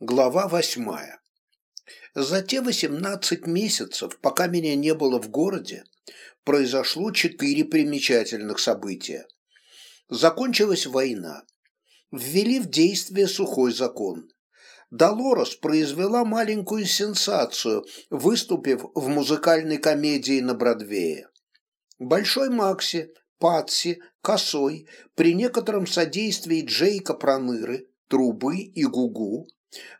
Глава восьмая. За те восемнадцать месяцев, пока меня не было в городе, произошло четыре примечательных события. Закончилась война. Ввели в действие сухой закон. Долорес произвела маленькую сенсацию, выступив в музыкальной комедии на Бродвее. Большой Макси, Патси, Косой, при некотором содействии Джейка Проныры, Трубы и Гугу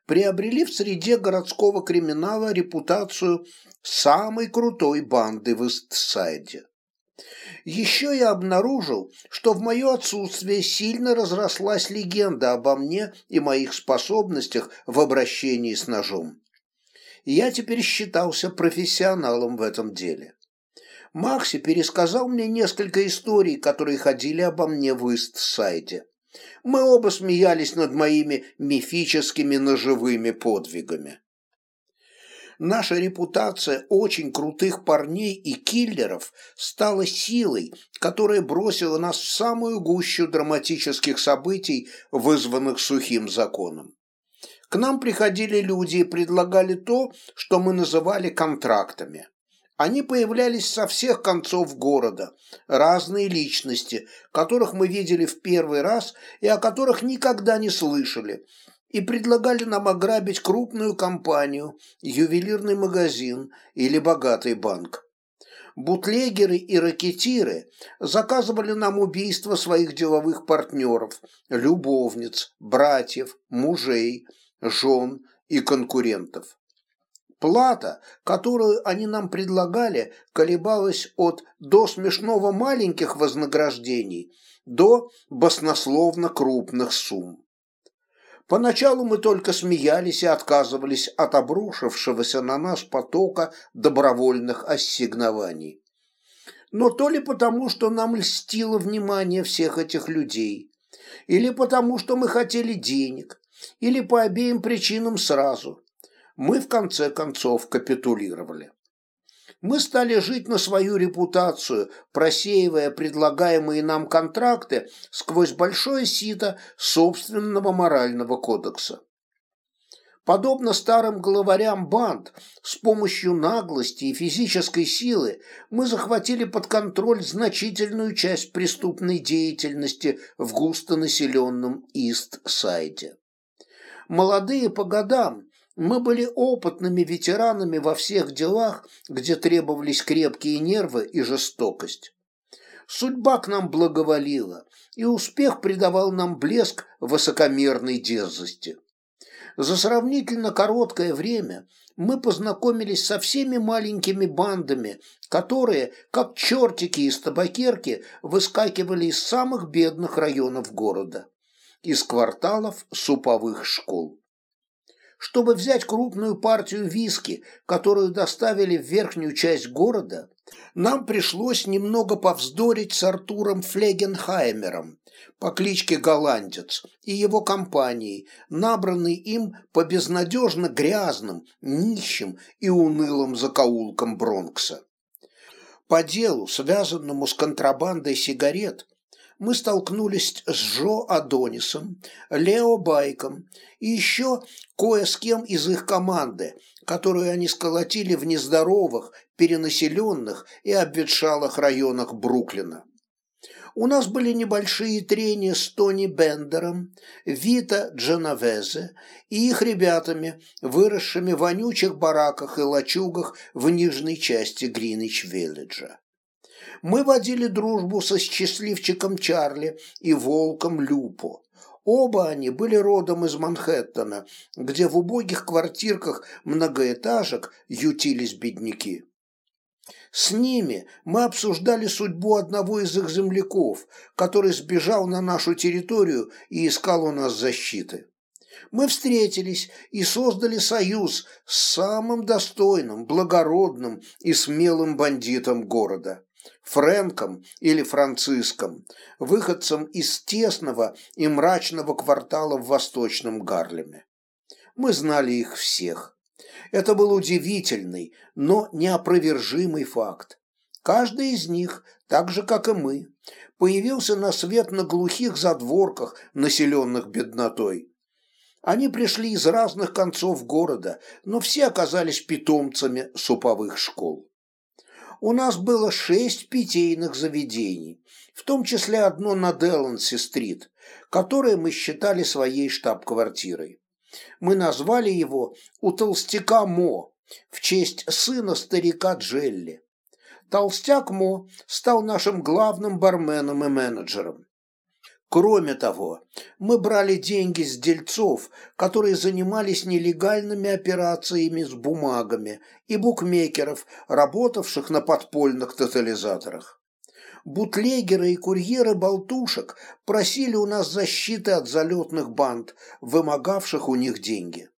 приобрели в среде городского криминала репутацию самой крутой банды в Истсайде. Еще я обнаружил, что в мое отсутствие сильно разрослась легенда обо мне и моих способностях в обращении с ножом. Я теперь считался профессионалом в этом деле. Макси пересказал мне несколько историй, которые ходили обо мне в Истсайде. Мы оба смеялись над моими мифическими ножевыми подвигами. Наша репутация очень крутых парней и киллеров стала силой, которая бросила нас в самую гущу драматических событий, вызванных сухим законом. К нам приходили люди и предлагали то, что мы называли контрактами. Они появлялись со всех концов города, разные личности, которых мы видели в первый раз и о которых никогда не слышали, и предлагали нам ограбить крупную компанию, ювелирный магазин или богатый банк. Бутлегеры и ракетиры заказывали нам убийство своих деловых партнеров, любовниц, братьев, мужей, жен и конкурентов. Плата, которую они нам предлагали, колебалась от до смешного маленьких вознаграждений до баснословно крупных сумм. Поначалу мы только смеялись и отказывались от обрушившегося на нас потока добровольных ассигнований. Но то ли потому, что нам льстило внимание всех этих людей, или потому, что мы хотели денег, или по обеим причинам сразу – мы в конце концов капитулировали. Мы стали жить на свою репутацию, просеивая предлагаемые нам контракты сквозь большое сито собственного морального кодекса. Подобно старым главарям банд, с помощью наглости и физической силы мы захватили под контроль значительную часть преступной деятельности в густонаселенном Ист-Сайде. Молодые по годам, мы были опытными ветеранами во всех делах, где требовались крепкие нервы и жестокость. Судьба к нам благоволила, и успех придавал нам блеск высокомерной дерзости. За сравнительно короткое время мы познакомились со всеми маленькими бандами, которые, как чертики из табакерки, выскакивали из самых бедных районов города, из кварталов суповых школ. Чтобы взять крупную партию виски, которую доставили в верхнюю часть города, нам пришлось немного повздорить с Артуром Флегенхаймером по кличке Голландец и его компанией, набранной им по безнадежно грязным, нищим и унылым закоулкам Бронкса. По делу, связанному с контрабандой сигарет, мы столкнулись с Джо Адонисом, Лео Байком и еще кое с кем из их команды, которую они сколотили в нездоровых, перенаселенных и обветшалых районах Бруклина. У нас были небольшие трения с Тони Бендером, Вита Дженовезе и их ребятами, выросшими в вонючих бараках и лачугах в нижней части Гринвич-Виллиджа мы водили дружбу со счастливчиком Чарли и волком Люпо. Оба они были родом из Манхэттена, где в убогих квартирках многоэтажек ютились бедняки. С ними мы обсуждали судьбу одного из их земляков, который сбежал на нашу территорию и искал у нас защиты. Мы встретились и создали союз с самым достойным, благородным и смелым бандитом города. Фрэнком или Франциском, выходцем из тесного и мрачного квартала в Восточном Гарлеме. Мы знали их всех. Это был удивительный, но неопровержимый факт. Каждый из них, так же как и мы, появился на свет на глухих задворках, населенных беднотой. Они пришли из разных концов города, но все оказались питомцами суповых школ. У нас было шесть питейных заведений, в том числе одно на Деланси-стрит, которое мы считали своей штаб-квартирой. Мы назвали его «У толстяка Мо» в честь сына старика Джелли. Толстяк Мо стал нашим главным барменом и менеджером. Кроме того, мы брали деньги с дельцов, которые занимались нелегальными операциями с бумагами, и букмекеров, работавших на подпольных тотализаторах. Бутлегеры и курьеры болтушек просили у нас защиты от залетных банд, вымогавших у них деньги.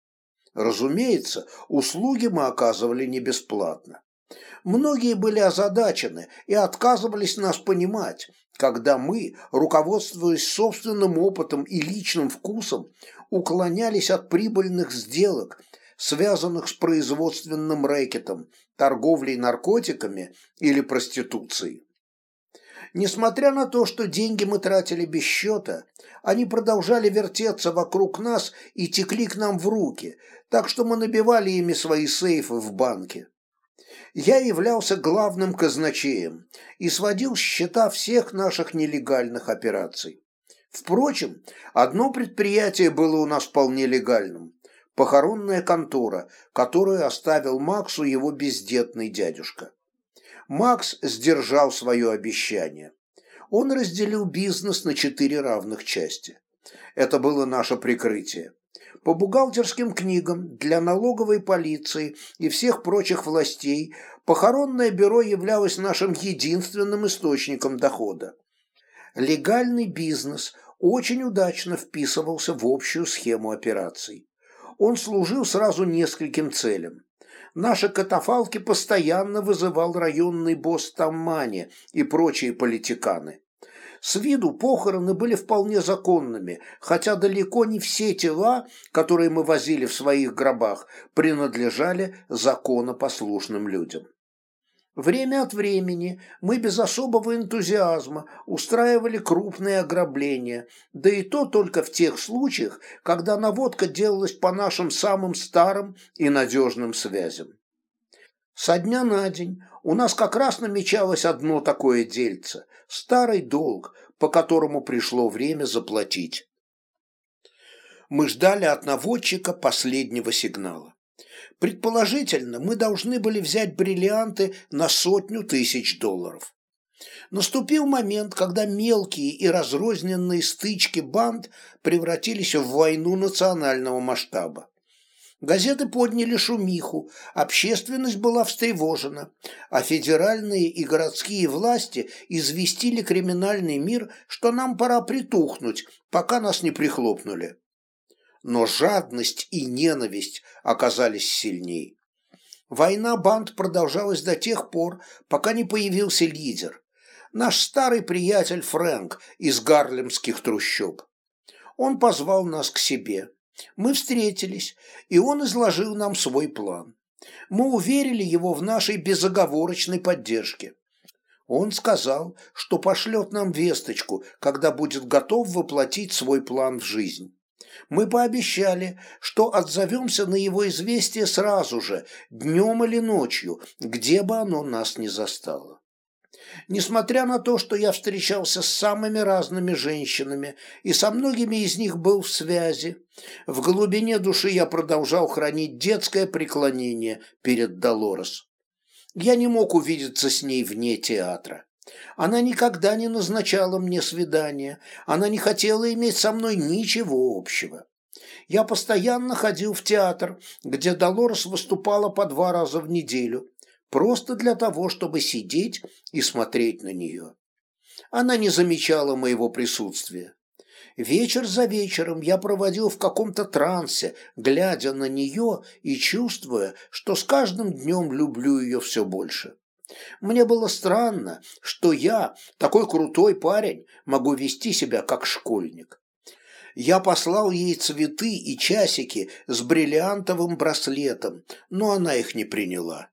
Разумеется, услуги мы оказывали не бесплатно. Многие были озадачены и отказывались нас понимать, когда мы, руководствуясь собственным опытом и личным вкусом, уклонялись от прибыльных сделок, связанных с производственным рэкетом, торговлей наркотиками или проституцией. Несмотря на то, что деньги мы тратили без счета, они продолжали вертеться вокруг нас и текли к нам в руки, так что мы набивали ими свои сейфы в банке я являлся главным казначеем и сводил счета всех наших нелегальных операций. Впрочем, одно предприятие было у нас вполне легальным – похоронная контора, которую оставил Максу его бездетный дядюшка. Макс сдержал свое обещание. Он разделил бизнес на четыре равных части. Это было наше прикрытие. По бухгалтерским книгам для налоговой полиции и всех прочих властей похоронное бюро являлось нашим единственным источником дохода. Легальный бизнес очень удачно вписывался в общую схему операций. Он служил сразу нескольким целям. Наши катафалки постоянно вызывал районный босс Таммани и прочие политиканы. С виду похороны были вполне законными, хотя далеко не все тела, которые мы возили в своих гробах, принадлежали законопослушным людям. Время от времени мы без особого энтузиазма устраивали крупные ограбления, да и то только в тех случаях, когда наводка делалась по нашим самым старым и надежным связям. Со дня на день у нас как раз намечалось одно такое дельце – старый долг, по которому пришло время заплатить. Мы ждали от наводчика последнего сигнала. Предположительно, мы должны были взять бриллианты на сотню тысяч долларов. Наступил момент, когда мелкие и разрозненные стычки банд превратились в войну национального масштаба. Газеты подняли шумиху, общественность была встревожена, а федеральные и городские власти известили криминальный мир, что нам пора притухнуть, пока нас не прихлопнули. Но жадность и ненависть оказались сильней. Война банд продолжалась до тех пор, пока не появился лидер, наш старый приятель Фрэнк из гарлемских трущоб. Он позвал нас к себе. Мы встретились, и он изложил нам свой план. Мы уверили его в нашей безоговорочной поддержке. Он сказал, что пошлет нам весточку, когда будет готов воплотить свой план в жизнь. Мы пообещали, что отзовемся на его известие сразу же, днем или ночью, где бы оно нас ни застало. Несмотря на то, что я встречался с самыми разными женщинами и со многими из них был в связи, в глубине души я продолжал хранить детское преклонение перед Долорес. Я не мог увидеться с ней вне театра. Она никогда не назначала мне свидания, она не хотела иметь со мной ничего общего. Я постоянно ходил в театр, где Долорес выступала по два раза в неделю, просто для того, чтобы сидеть и смотреть на нее. Она не замечала моего присутствия. Вечер за вечером я проводил в каком-то трансе, глядя на нее и чувствуя, что с каждым днем люблю ее все больше. Мне было странно, что я, такой крутой парень, могу вести себя как школьник. Я послал ей цветы и часики с бриллиантовым браслетом, но она их не приняла.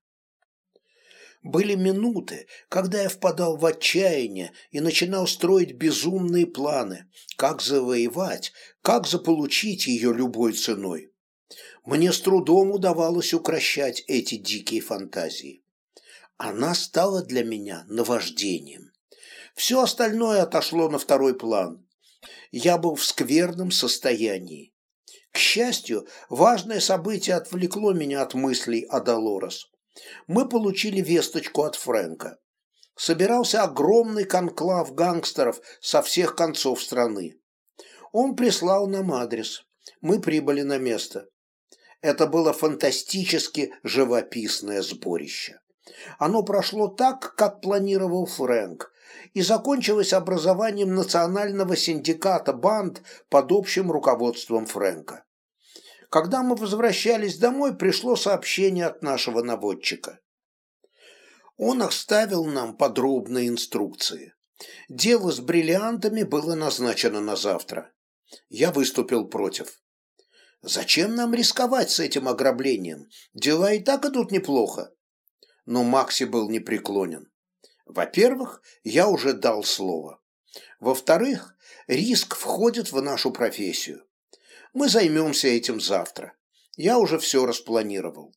Были минуты, когда я впадал в отчаяние и начинал строить безумные планы, как завоевать, как заполучить ее любой ценой. Мне с трудом удавалось укращать эти дикие фантазии. Она стала для меня наваждением. Все остальное отошло на второй план. Я был в скверном состоянии. К счастью, важное событие отвлекло меня от мыслей о Долорес. Мы получили весточку от Фрэнка. Собирался огромный конклав гангстеров со всех концов страны. Он прислал нам адрес. Мы прибыли на место. Это было фантастически живописное сборище. Оно прошло так, как планировал Фрэнк, и закончилось образованием национального синдиката банд под общим руководством Фрэнка. Когда мы возвращались домой, пришло сообщение от нашего наводчика. Он оставил нам подробные инструкции. Дело с бриллиантами было назначено на завтра. Я выступил против. Зачем нам рисковать с этим ограблением? Дела и так идут неплохо. Но Макси был непреклонен. Во-первых, я уже дал слово. Во-вторых, риск входит в нашу профессию. Мы займемся этим завтра. Я уже все распланировал.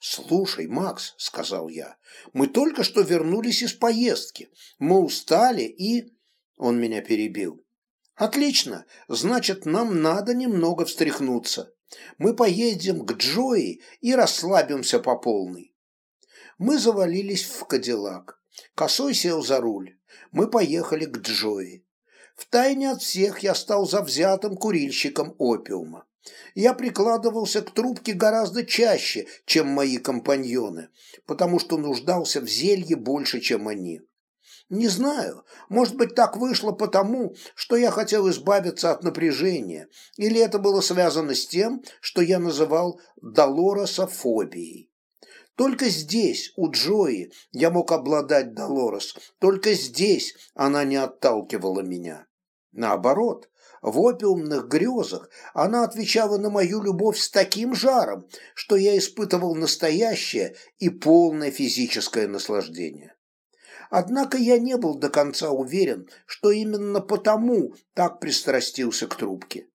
«Слушай, Макс», — сказал я, — «мы только что вернулись из поездки. Мы устали и...» Он меня перебил. «Отлично, значит, нам надо немного встряхнуться. Мы поедем к Джои и расслабимся по полной». Мы завалились в Кадиллак. Косой сел за руль. Мы поехали к Джои. Втайне от всех я стал завзятым курильщиком опиума. Я прикладывался к трубке гораздо чаще, чем мои компаньоны, потому что нуждался в зелье больше, чем они. Не знаю, может быть, так вышло потому, что я хотел избавиться от напряжения, или это было связано с тем, что я называл долорософобией. Только здесь, у Джои, я мог обладать Долорес, только здесь она не отталкивала меня. Наоборот, в опиумных грезах она отвечала на мою любовь с таким жаром, что я испытывал настоящее и полное физическое наслаждение. Однако я не был до конца уверен, что именно потому так пристрастился к трубке.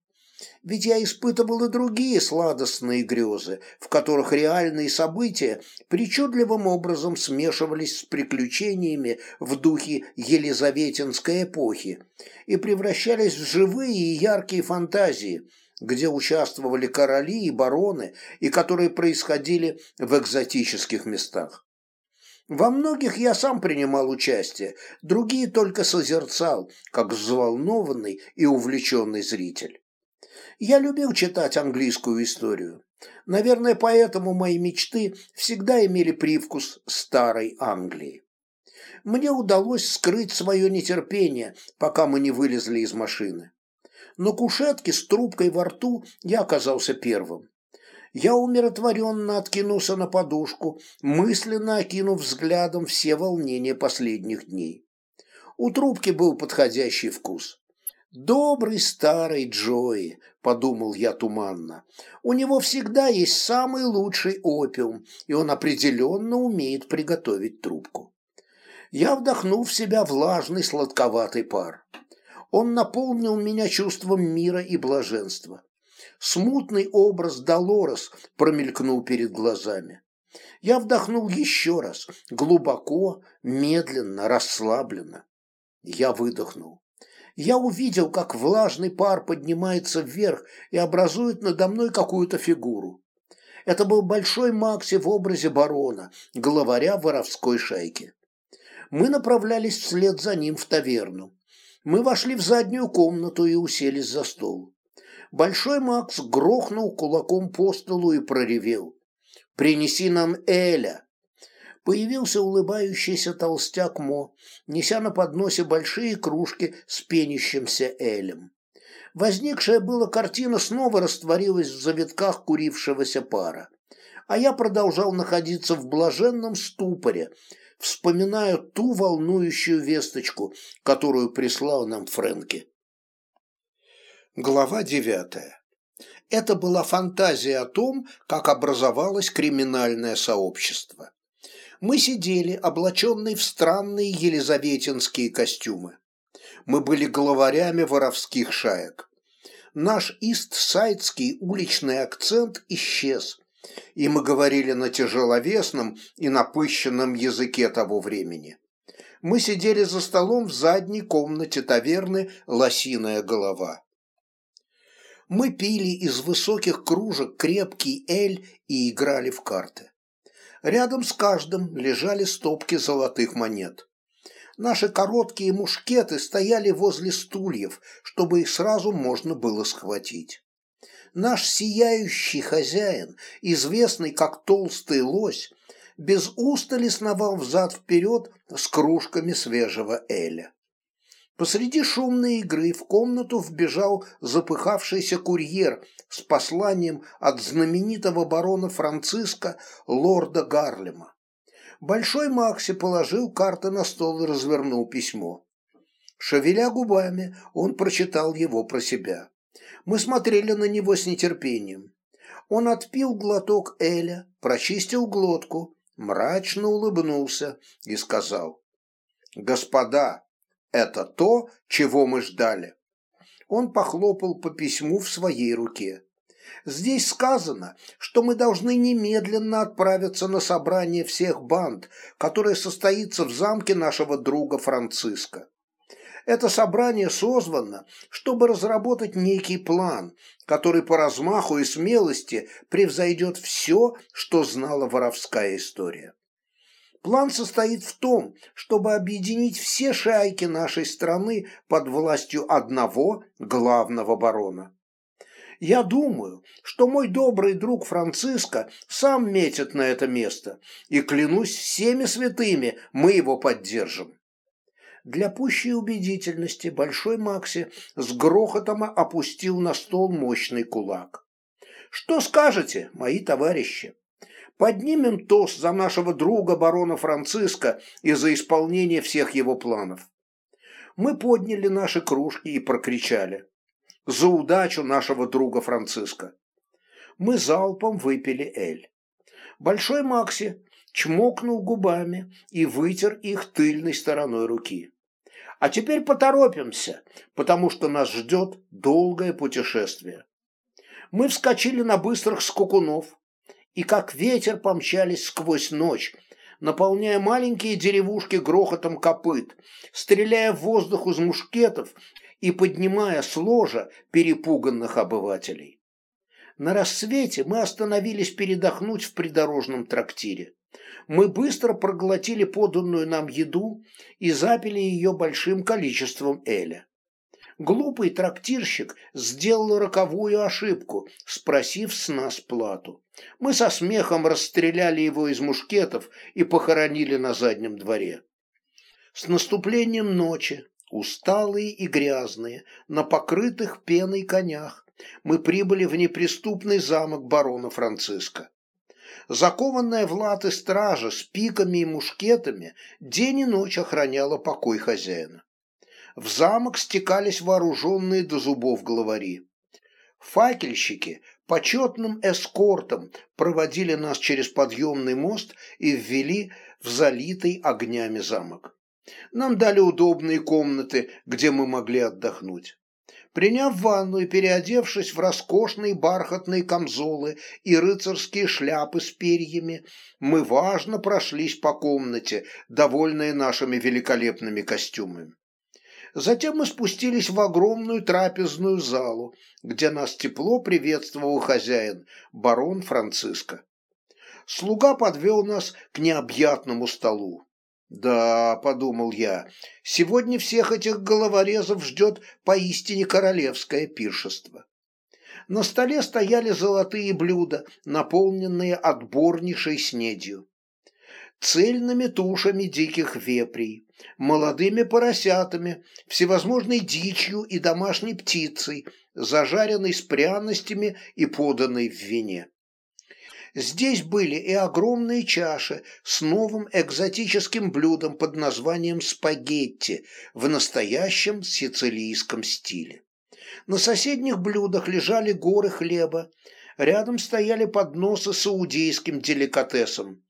Ведь я испытывал и другие сладостные грезы, в которых реальные события причудливым образом смешивались с приключениями в духе Елизаветинской эпохи и превращались в живые и яркие фантазии, где участвовали короли и бароны, и которые происходили в экзотических местах. Во многих я сам принимал участие, другие только созерцал, как взволнованный и увлеченный зритель. Я любил читать английскую историю. Наверное, поэтому мои мечты всегда имели привкус старой Англии. Мне удалось скрыть свое нетерпение, пока мы не вылезли из машины. На кушетке с трубкой во рту я оказался первым. Я умиротворенно откинулся на подушку, мысленно окинув взглядом все волнения последних дней. У трубки был подходящий вкус. «Добрый старый Джои», — подумал я туманно. «У него всегда есть самый лучший опиум, и он определенно умеет приготовить трубку». Я вдохнул в себя влажный сладковатый пар. Он наполнил меня чувством мира и блаженства. Смутный образ Долорес промелькнул перед глазами. Я вдохнул еще раз, глубоко, медленно, расслабленно. Я выдохнул я увидел, как влажный пар поднимается вверх и образует надо мной какую-то фигуру. Это был большой Макси в образе барона, главаря воровской шайки. Мы направлялись вслед за ним в таверну. Мы вошли в заднюю комнату и уселись за стол. Большой Макс грохнул кулаком по столу и проревел. «Принеси нам Эля!» Появился улыбающийся толстяк Мо, неся на подносе большие кружки с пенящимся элем. Возникшая была картина снова растворилась в завитках курившегося пара, а я продолжал находиться в блаженном ступоре, вспоминая ту волнующую весточку, которую прислал нам Фрэнки. Глава девятая. Это была фантазия о том, как образовалось криминальное сообщество. Мы сидели, облаченные в странные елизаветинские костюмы. Мы были главарями воровских шаек. Наш ист-сайдский уличный акцент исчез, и мы говорили на тяжеловесном и напыщенном языке того времени. Мы сидели за столом в задней комнате таверны «Лосиная голова». Мы пили из высоких кружек крепкий эль и играли в карты. Рядом с каждым лежали стопки золотых монет. Наши короткие мушкеты стояли возле стульев, чтобы их сразу можно было схватить. Наш сияющий хозяин, известный как толстый лось, без устали сновал взад-вперед с кружками свежего эля. Посреди шумной игры в комнату вбежал запыхавшийся курьер с посланием от знаменитого барона Франциска лорда Гарлема. Большой Макси положил карты на стол и развернул письмо. Шевеля губами, он прочитал его про себя. Мы смотрели на него с нетерпением. Он отпил глоток Эля, прочистил глотку, мрачно улыбнулся и сказал. «Господа, это то, чего мы ждали. Он похлопал по письму в своей руке. Здесь сказано, что мы должны немедленно отправиться на собрание всех банд, которое состоится в замке нашего друга Франциска. Это собрание созвано, чтобы разработать некий план, который по размаху и смелости превзойдет все, что знала воровская история. План состоит в том, чтобы объединить все шайки нашей страны под властью одного главного барона. Я думаю, что мой добрый друг Франциско сам метит на это место, и клянусь всеми святыми, мы его поддержим. Для пущей убедительности Большой Макси с грохотом опустил на стол мощный кулак. Что скажете, мои товарищи? Поднимем тост за нашего друга барона Франциска и за исполнение всех его планов. Мы подняли наши кружки и прокричали. За удачу нашего друга Франциска. Мы залпом выпили эль. Большой Макси чмокнул губами и вытер их тыльной стороной руки. А теперь поторопимся, потому что нас ждет долгое путешествие. Мы вскочили на быстрых скакунов, и как ветер помчались сквозь ночь, наполняя маленькие деревушки грохотом копыт, стреляя в воздух из мушкетов и поднимая с ложа перепуганных обывателей. На рассвете мы остановились передохнуть в придорожном трактире. Мы быстро проглотили поданную нам еду и запили ее большим количеством эля. Глупый трактирщик сделал роковую ошибку, спросив с нас плату. Мы со смехом расстреляли его из мушкетов и похоронили на заднем дворе. С наступлением ночи, усталые и грязные, на покрытых пеной конях, мы прибыли в неприступный замок барона Франциска. Закованная в латы стража с пиками и мушкетами день и ночь охраняла покой хозяина в замок стекались вооруженные до зубов главари. Факельщики почетным эскортом проводили нас через подъемный мост и ввели в залитый огнями замок. Нам дали удобные комнаты, где мы могли отдохнуть. Приняв ванну и переодевшись в роскошные бархатные камзолы и рыцарские шляпы с перьями, мы важно прошлись по комнате, довольные нашими великолепными костюмами. Затем мы спустились в огромную трапезную залу, где нас тепло приветствовал хозяин, барон Франциско. Слуга подвел нас к необъятному столу. «Да», — подумал я, — «сегодня всех этих головорезов ждет поистине королевское пиршество». На столе стояли золотые блюда, наполненные отборнейшей снедью цельными тушами диких вепрей, молодыми поросятами, всевозможной дичью и домашней птицей, зажаренной с пряностями и поданной в вине. Здесь были и огромные чаши с новым экзотическим блюдом под названием спагетти в настоящем сицилийском стиле. На соседних блюдах лежали горы хлеба, Рядом стояли подносы с саудейским деликатесом,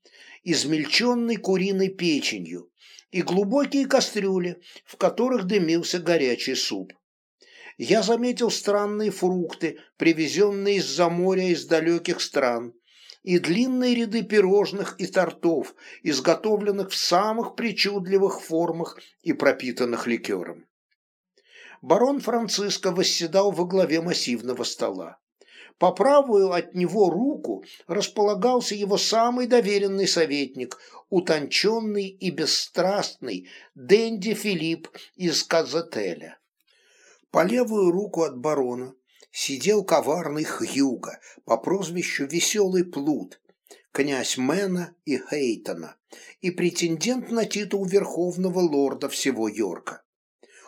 измельченной куриной печенью и глубокие кастрюли, в которых дымился горячий суп. Я заметил странные фрукты, привезенные из-за моря из далеких стран, и длинные ряды пирожных и тортов, изготовленных в самых причудливых формах и пропитанных ликером. Барон Франциско восседал во главе массивного стола. По правую от него руку располагался его самый доверенный советник, утонченный и бесстрастный Дэнди Филипп из Казателя. По левую руку от барона сидел коварный Хьюга по прозвищу Веселый Плут, князь Мэна и Хейтона и претендент на титул верховного лорда всего Йорка.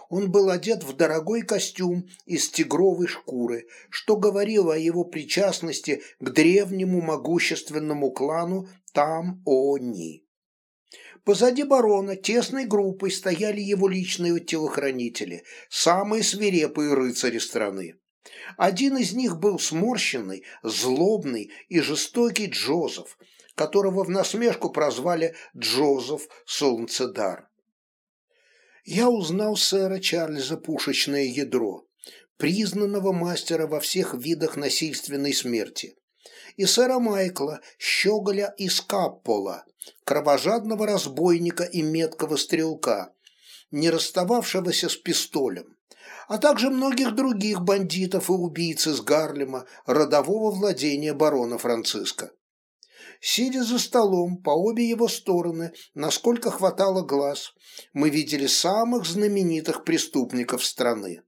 Он был одет в дорогой костюм из тигровой шкуры, что говорило о его причастности к древнему могущественному клану Там-Они. Позади барона тесной группой стояли его личные телохранители, самые свирепые рыцари страны. Один из них был сморщенный, злобный и жестокий Джозеф, которого в насмешку прозвали Джозеф Солнцедар я узнал сэра Чарльза Пушечное ядро, признанного мастера во всех видах насильственной смерти, и сэра Майкла Щеголя из Каппола, кровожадного разбойника и меткого стрелка, не расстававшегося с пистолем, а также многих других бандитов и убийц из Гарлема, родового владения барона Франциска. Сидя за столом по обе его стороны, насколько хватало глаз, мы видели самых знаменитых преступников страны.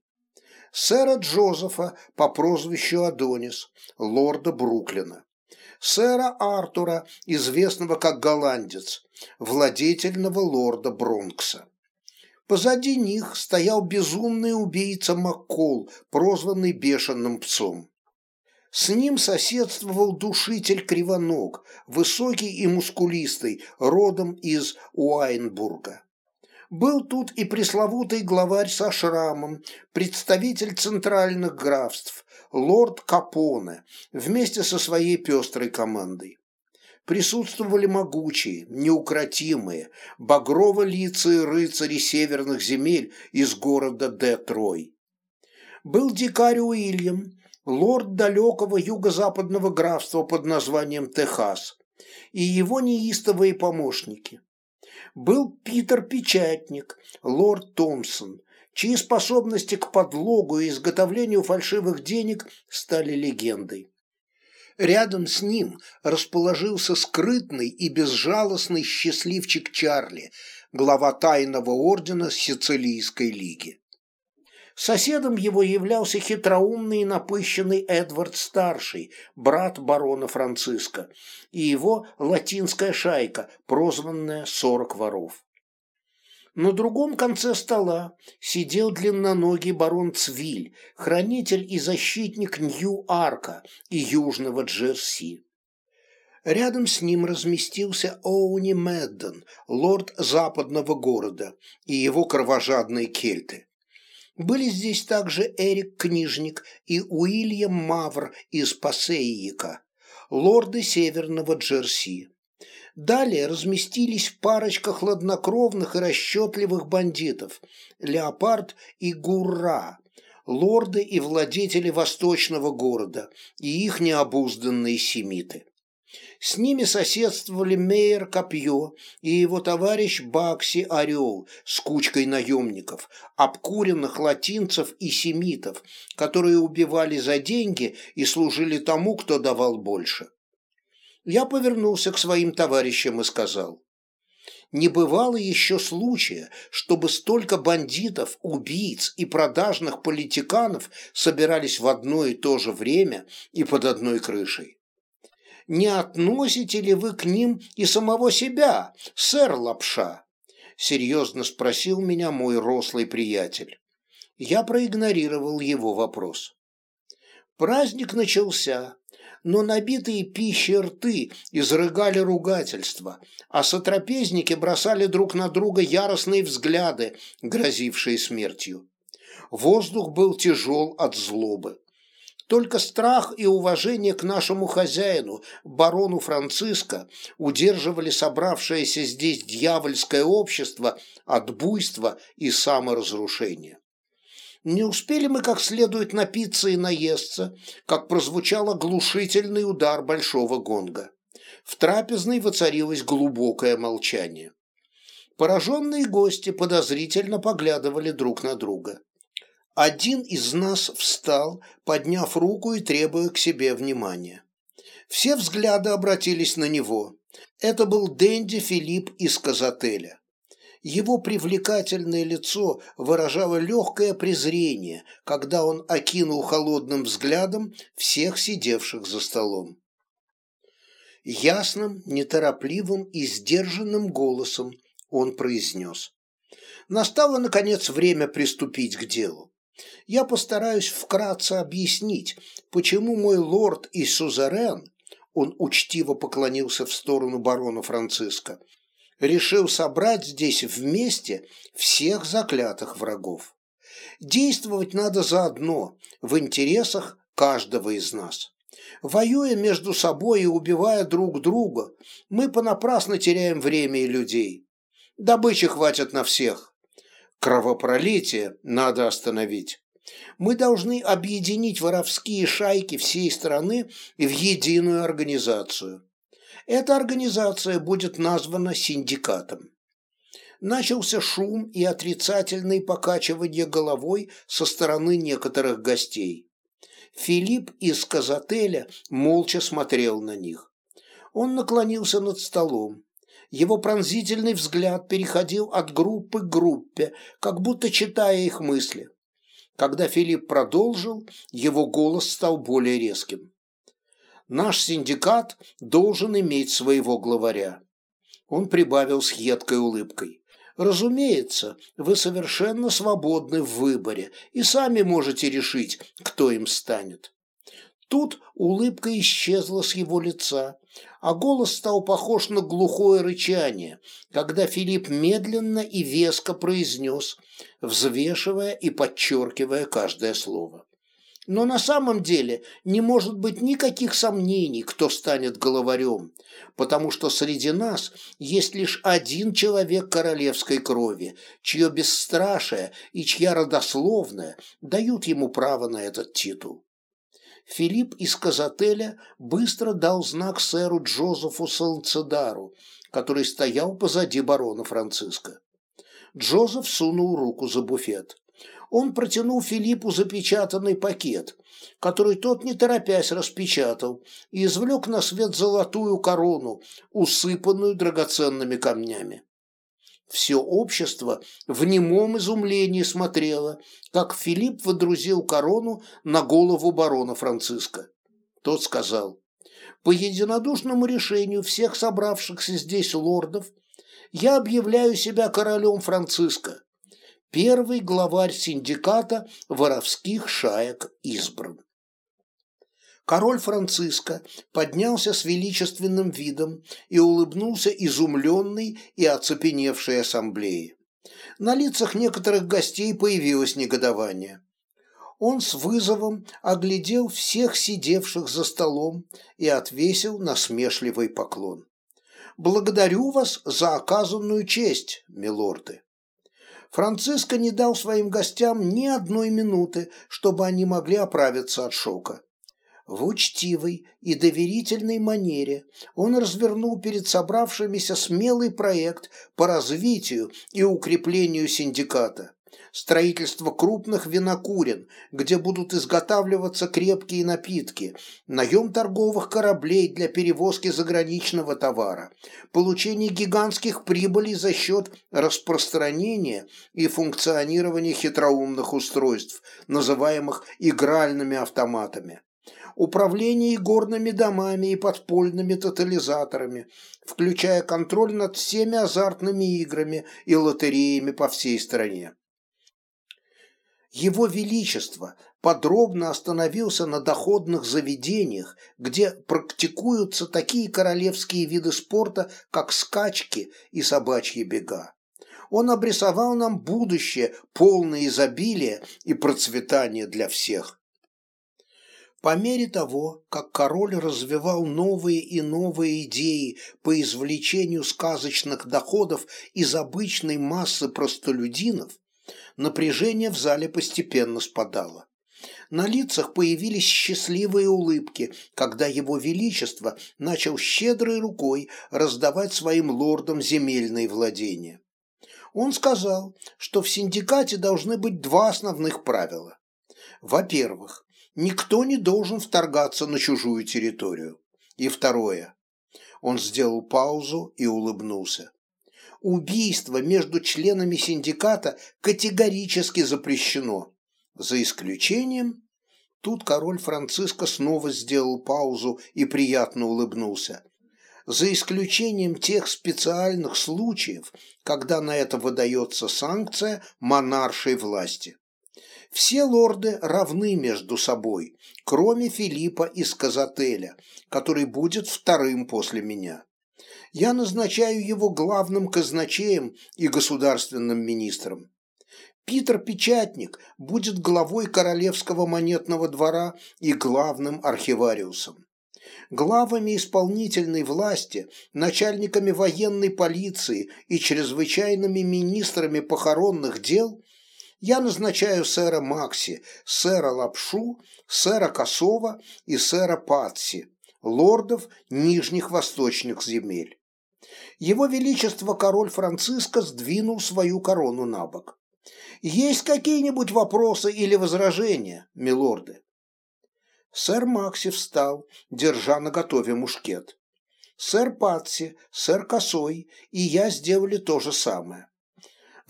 Сэра Джозефа по прозвищу Адонис, лорда Бруклина. Сэра Артура, известного как голландец, владетельного лорда Бронкса. Позади них стоял безумный убийца Маккол, прозванный бешеным псом. С ним соседствовал душитель Кривоног, высокий и мускулистый, родом из Уайнбурга. Был тут и пресловутый главарь со шрамом, представитель центральных графств, лорд Капоне, вместе со своей пестрой командой. Присутствовали могучие, неукротимые, багрово-лицые рыцари северных земель из города Детрой. Был дикарь Уильям, лорд далекого юго-западного графства под названием Техас, и его неистовые помощники. Был Питер Печатник, лорд Томпсон, чьи способности к подлогу и изготовлению фальшивых денег стали легендой. Рядом с ним расположился скрытный и безжалостный счастливчик Чарли, глава тайного ордена Сицилийской лиги. Соседом его являлся хитроумный и напыщенный Эдвард-старший, брат барона Франциска, и его латинская шайка, прозванная «Сорок воров». На другом конце стола сидел длинноногий барон Цвиль, хранитель и защитник Нью-Арка и Южного Джерси. Рядом с ним разместился Оуни Медден, лорд западного города, и его кровожадные кельты. Были здесь также Эрик Книжник и Уильям Мавр из Пассейика, лорды Северного Джерси. Далее разместились парочка хладнокровных и расчетливых бандитов – Леопард и Гурра, лорды и владетели восточного города и их необузданные семиты. С ними соседствовали Мейер Копье и его товарищ Бакси Орел с кучкой наемников, обкуренных латинцев и семитов, которые убивали за деньги и служили тому, кто давал больше. Я повернулся к своим товарищам и сказал, не бывало еще случая, чтобы столько бандитов, убийц и продажных политиканов собирались в одно и то же время и под одной крышей не относите ли вы к ним и самого себя, сэр Лапша?» Серьезно спросил меня мой рослый приятель. Я проигнорировал его вопрос. Праздник начался, но набитые пищей рты изрыгали ругательства, а сотрапезники бросали друг на друга яростные взгляды, грозившие смертью. Воздух был тяжел от злобы. Только страх и уважение к нашему хозяину, барону Франциско, удерживали собравшееся здесь дьявольское общество от буйства и саморазрушения. Не успели мы как следует напиться и наесться, как прозвучал оглушительный удар большого гонга. В трапезной воцарилось глубокое молчание. Пораженные гости подозрительно поглядывали друг на друга. Один из нас встал, подняв руку и требуя к себе внимания. Все взгляды обратились на него. Это был Дэнди Филипп из Казателя. Его привлекательное лицо выражало легкое презрение, когда он окинул холодным взглядом всех сидевших за столом. Ясным, неторопливым и сдержанным голосом он произнес. Настало, наконец, время приступить к делу. Я постараюсь вкратце объяснить, почему мой лорд и сузерен, он учтиво поклонился в сторону барона Франциска, решил собрать здесь вместе всех заклятых врагов. Действовать надо заодно, в интересах каждого из нас. Воюя между собой и убивая друг друга, мы понапрасну теряем время и людей. Добычи хватит на всех. Кровопролитие надо остановить. Мы должны объединить воровские шайки всей страны в единую организацию. Эта организация будет названа синдикатом. Начался шум и отрицательные покачивания головой со стороны некоторых гостей. Филипп из Казателя молча смотрел на них. Он наклонился над столом. Его пронзительный взгляд переходил от группы к группе, как будто читая их мысли. Когда Филипп продолжил, его голос стал более резким. Наш синдикат должен иметь своего главаря. Он прибавил с едкой улыбкой. Разумеется, вы совершенно свободны в выборе и сами можете решить, кто им станет. Тут улыбка исчезла с его лица, а голос стал похож на глухое рычание, когда Филипп медленно и веско произнес, взвешивая и подчеркивая каждое слово. Но на самом деле не может быть никаких сомнений, кто станет главарем, потому что среди нас есть лишь один человек королевской крови, чье бесстрашие и чья родословная дают ему право на этот титул. Филипп из Казателя быстро дал знак сэру Джозефу Салцедару, который стоял позади барона Франциска. Джозеф сунул руку за буфет он протянул Филиппу запечатанный пакет, который тот, не торопясь, распечатал и извлек на свет золотую корону, усыпанную драгоценными камнями. Все общество в немом изумлении смотрело, как Филипп водрузил корону на голову барона Франциска. Тот сказал, «По единодушному решению всех собравшихся здесь лордов я объявляю себя королем Франциска Первый главарь синдиката воровских шаек избран. Король Франциско поднялся с величественным видом и улыбнулся изумленной и оцепеневшей ассамблее. На лицах некоторых гостей появилось негодование. Он с вызовом оглядел всех сидевших за столом и отвесил насмешливый поклон. «Благодарю вас за оказанную честь, милорды». Франциско не дал своим гостям ни одной минуты, чтобы они могли оправиться от шока. В учтивой и доверительной манере он развернул перед собравшимися смелый проект по развитию и укреплению синдиката. Строительство крупных винокурен, где будут изготавливаться крепкие напитки, наем торговых кораблей для перевозки заграничного товара, получение гигантских прибылей за счет распространения и функционирования хитроумных устройств, называемых игральными автоматами управление игорными домами и подпольными тотализаторами, включая контроль над всеми азартными играми и лотереями по всей стране. Его Величество подробно остановился на доходных заведениях, где практикуются такие королевские виды спорта, как скачки и собачьи бега. Он обрисовал нам будущее, полное изобилия и процветания для всех. По мере того, как король развивал новые и новые идеи по извлечению сказочных доходов из обычной массы простолюдинов, напряжение в зале постепенно спадало. На лицах появились счастливые улыбки, когда его величество начал щедрой рукой раздавать своим лордам земельные владения. Он сказал, что в синдикате должны быть два основных правила. Во-первых, никто не должен вторгаться на чужую территорию. И второе. Он сделал паузу и улыбнулся. Убийство между членами синдиката категорически запрещено, за исключением... Тут король Франциско снова сделал паузу и приятно улыбнулся. За исключением тех специальных случаев, когда на это выдается санкция монаршей власти. Все лорды равны между собой, кроме Филиппа из Казателя, который будет вторым после меня. Я назначаю его главным казначеем и государственным министром. Питер Печатник будет главой Королевского монетного двора и главным архивариусом. Главами исполнительной власти, начальниками военной полиции и чрезвычайными министрами похоронных дел я назначаю сэра Макси, сэра Лапшу, сэра Косова и сэра Патси, лордов нижних восточных земель. Его Величество король Франциско сдвинул свою корону на бок. Есть какие-нибудь вопросы или возражения, милорды? Сэр Макси встал, держа наготове мушкет. Сэр Патси, сэр Косой и я сделали то же самое.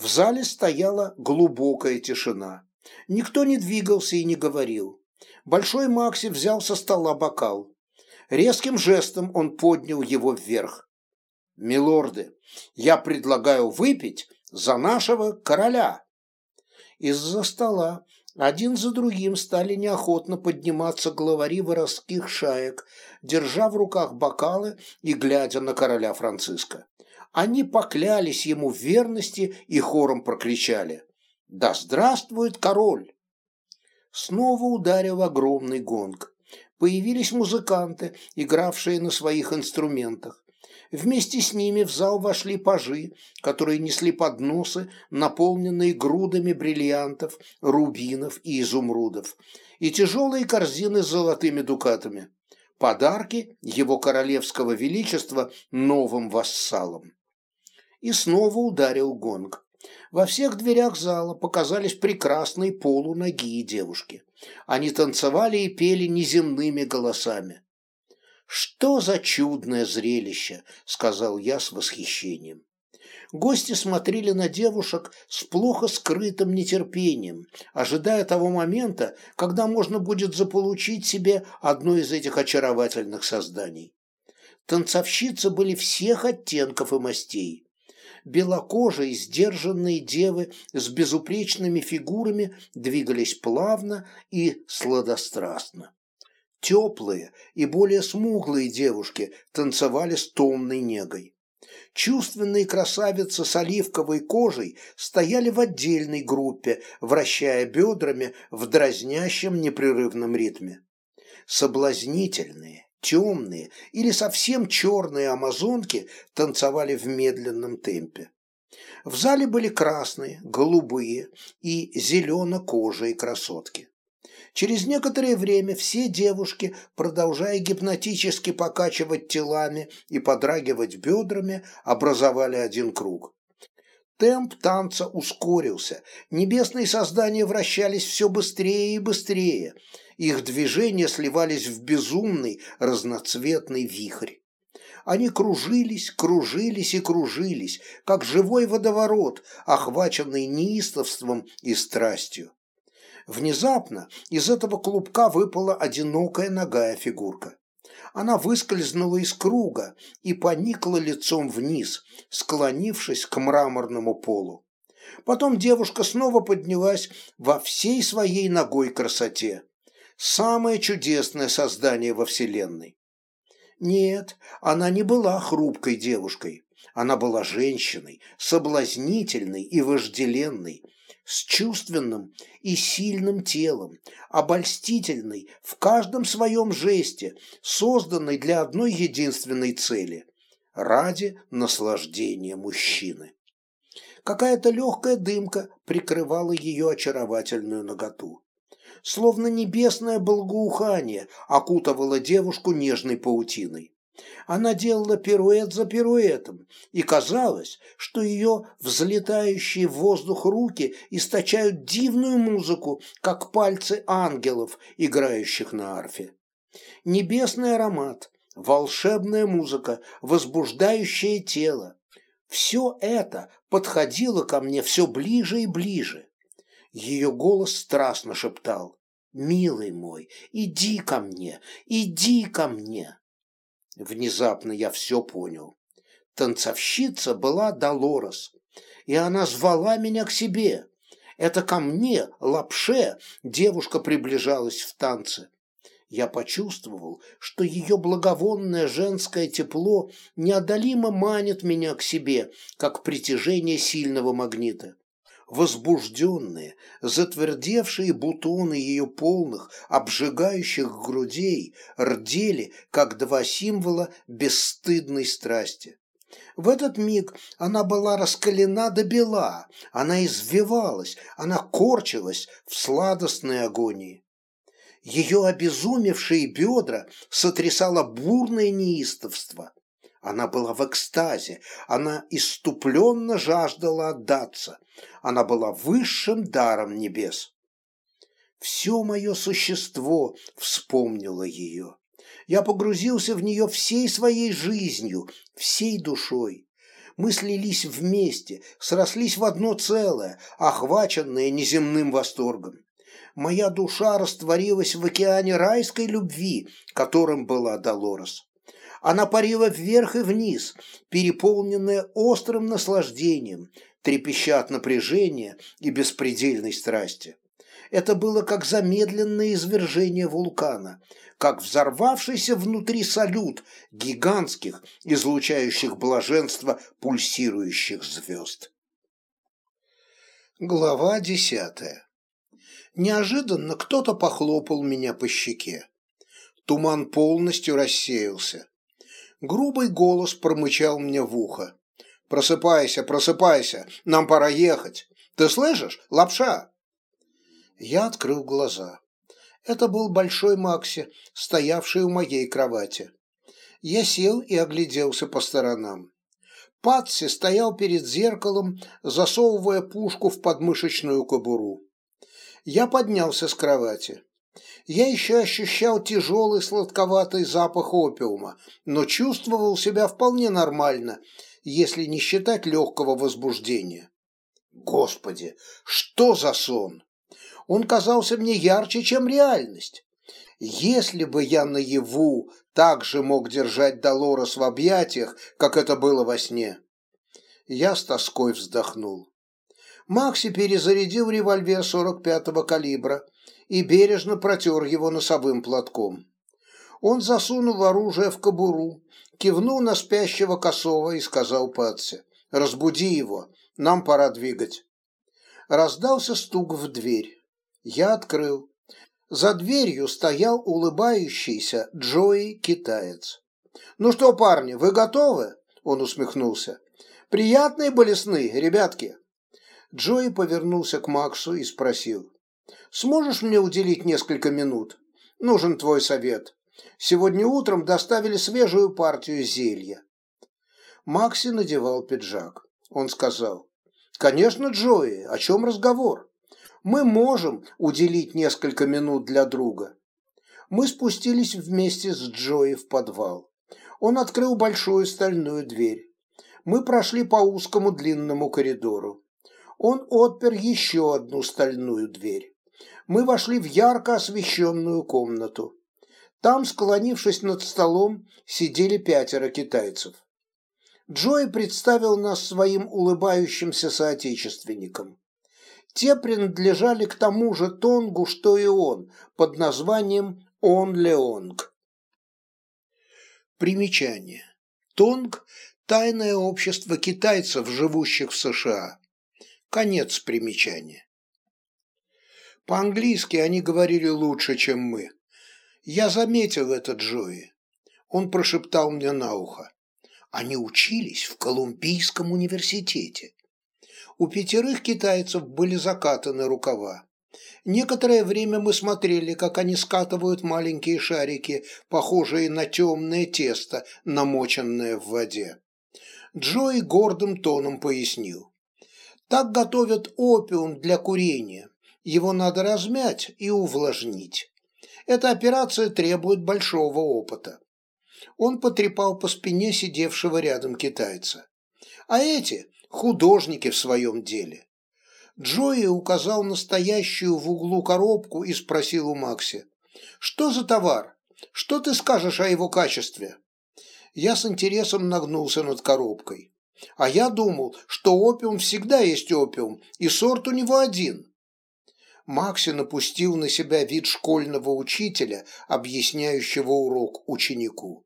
В зале стояла глубокая тишина. Никто не двигался и не говорил. Большой Макси взял со стола бокал. Резким жестом он поднял его вверх. «Милорды, я предлагаю выпить за нашего короля!» Из-за стола один за другим стали неохотно подниматься главари воровских шаек, держа в руках бокалы и глядя на короля Франциска. Они поклялись ему в верности и хором прокричали «Да здравствует король!». Снова ударил огромный гонг. Появились музыканты, игравшие на своих инструментах. Вместе с ними в зал вошли пажи, которые несли подносы, наполненные грудами бриллиантов, рубинов и изумрудов, и тяжелые корзины с золотыми дукатами. Подарки его королевского величества новым вассалам и снова ударил гонг. Во всех дверях зала показались прекрасные полуногие девушки. Они танцевали и пели неземными голосами. «Что за чудное зрелище!» — сказал я с восхищением. Гости смотрели на девушек с плохо скрытым нетерпением, ожидая того момента, когда можно будет заполучить себе одно из этих очаровательных созданий. Танцовщицы были всех оттенков и мастей белокожие, сдержанные девы с безупречными фигурами двигались плавно и сладострастно. Теплые и более смуглые девушки танцевали с томной негой. Чувственные красавицы с оливковой кожей стояли в отдельной группе, вращая бедрами в дразнящем непрерывном ритме. Соблазнительные, темные или совсем черные амазонки танцевали в медленном темпе. В зале были красные, голубые и зелено-кожие красотки. Через некоторое время все девушки, продолжая гипнотически покачивать телами и подрагивать бедрами, образовали один круг. Темп танца ускорился, небесные создания вращались все быстрее и быстрее, их движения сливались в безумный разноцветный вихрь. Они кружились, кружились и кружились, как живой водоворот, охваченный неистовством и страстью. Внезапно из этого клубка выпала одинокая ногая фигурка. Она выскользнула из круга и поникла лицом вниз, склонившись к мраморному полу. Потом девушка снова поднялась во всей своей ногой красоте самое чудесное создание во Вселенной. Нет, она не была хрупкой девушкой. Она была женщиной, соблазнительной и вожделенной, с чувственным и сильным телом, обольстительной в каждом своем жесте, созданной для одной единственной цели – ради наслаждения мужчины. Какая-то легкая дымка прикрывала ее очаровательную наготу. Словно небесное благоухание окутывало девушку нежной паутиной. Она делала пируэт за пируэтом, и казалось, что ее взлетающие в воздух руки источают дивную музыку, как пальцы ангелов, играющих на арфе. Небесный аромат, волшебная музыка, возбуждающее тело. Все это подходило ко мне все ближе и ближе. Ее голос страстно шептал «Милый мой, иди ко мне, иди ко мне». Внезапно я все понял. Танцовщица была Долорес, и она звала меня к себе. Это ко мне, лапше, девушка приближалась в танце. Я почувствовал, что ее благовонное женское тепло неодолимо манит меня к себе, как притяжение сильного магнита возбужденные, затвердевшие бутоны ее полных, обжигающих грудей рдели, как два символа бесстыдной страсти. В этот миг она была раскалена до бела, она извивалась, она корчилась в сладостной агонии. Ее обезумевшие бедра сотрясало бурное неистовство. Она была в экстазе, она иступленно жаждала отдаться, она была высшим даром небес. Все мое существо вспомнило ее. Я погрузился в нее всей своей жизнью, всей душой. Мы слились вместе, срослись в одно целое, охваченное неземным восторгом. Моя душа растворилась в океане райской любви, которым была Долорес. Она парила вверх и вниз, переполненная острым наслаждением, трепеща от напряжения и беспредельной страсти. Это было как замедленное извержение вулкана, как взорвавшийся внутри салют гигантских, излучающих блаженство пульсирующих звезд. Глава десятая. Неожиданно кто-то похлопал меня по щеке. Туман полностью рассеялся. Грубый голос промычал мне в ухо. «Просыпайся, просыпайся, нам пора ехать. Ты слышишь, лапша?» Я открыл глаза. Это был большой Макси, стоявший у моей кровати. Я сел и огляделся по сторонам. Патси стоял перед зеркалом, засовывая пушку в подмышечную кобуру. Я поднялся с кровати. Я еще ощущал тяжелый сладковатый запах опиума, но чувствовал себя вполне нормально, если не считать легкого возбуждения. Господи, что за сон! Он казался мне ярче, чем реальность. Если бы я наяву так же мог держать Долорес в объятиях, как это было во сне. Я с тоской вздохнул. Макси перезарядил револьвер 45-го калибра и бережно протер его носовым платком. Он засунул оружие в кобуру, кивнул на спящего косого и сказал Патсе, «Разбуди его, нам пора двигать». Раздался стук в дверь. Я открыл. За дверью стоял улыбающийся Джои-китаец. «Ну что, парни, вы готовы?» Он усмехнулся. «Приятные были сны, ребятки?» Джои повернулся к Максу и спросил. Сможешь мне уделить несколько минут? Нужен твой совет. Сегодня утром доставили свежую партию зелья. Макси надевал пиджак. Он сказал, «Конечно, Джои, о чем разговор? Мы можем уделить несколько минут для друга». Мы спустились вместе с Джои в подвал. Он открыл большую стальную дверь. Мы прошли по узкому длинному коридору. Он отпер еще одну стальную дверь мы вошли в ярко освещенную комнату. Там, склонившись над столом, сидели пятеро китайцев. Джой представил нас своим улыбающимся соотечественникам. Те принадлежали к тому же Тонгу, что и он, под названием Он-Леонг. Примечание. Тонг – тайное общество китайцев, живущих в США. Конец примечания. По-английски они говорили лучше, чем мы. Я заметил это Джои. Он прошептал мне на ухо. Они учились в Колумбийском университете. У пятерых китайцев были закатаны рукава. Некоторое время мы смотрели, как они скатывают маленькие шарики, похожие на темное тесто, намоченное в воде. Джои гордым тоном пояснил. Так готовят опиум для курения. Его надо размять и увлажнить. Эта операция требует большого опыта. Он потрепал по спине сидевшего рядом китайца. А эти – художники в своем деле. Джои указал настоящую в углу коробку и спросил у Макси. «Что за товар? Что ты скажешь о его качестве?» Я с интересом нагнулся над коробкой. А я думал, что опиум всегда есть опиум, и сорт у него один. Макси напустил на себя вид школьного учителя, объясняющего урок ученику.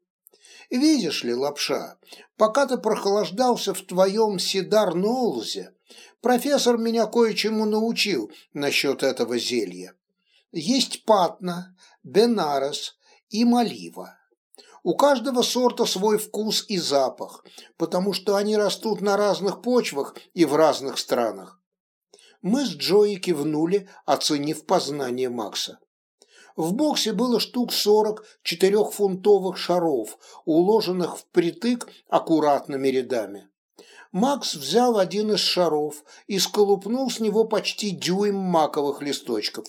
«Видишь ли, лапша, пока ты прохлаждался в твоем Сидар-Ноулзе, профессор меня кое-чему научил насчет этого зелья. Есть патна, бенарес и малива. У каждого сорта свой вкус и запах, потому что они растут на разных почвах и в разных странах. Мы с Джои кивнули, оценив познание Макса. В боксе было штук сорок четырехфунтовых шаров, уложенных впритык аккуратными рядами. Макс взял один из шаров и сколупнул с него почти дюйм маковых листочков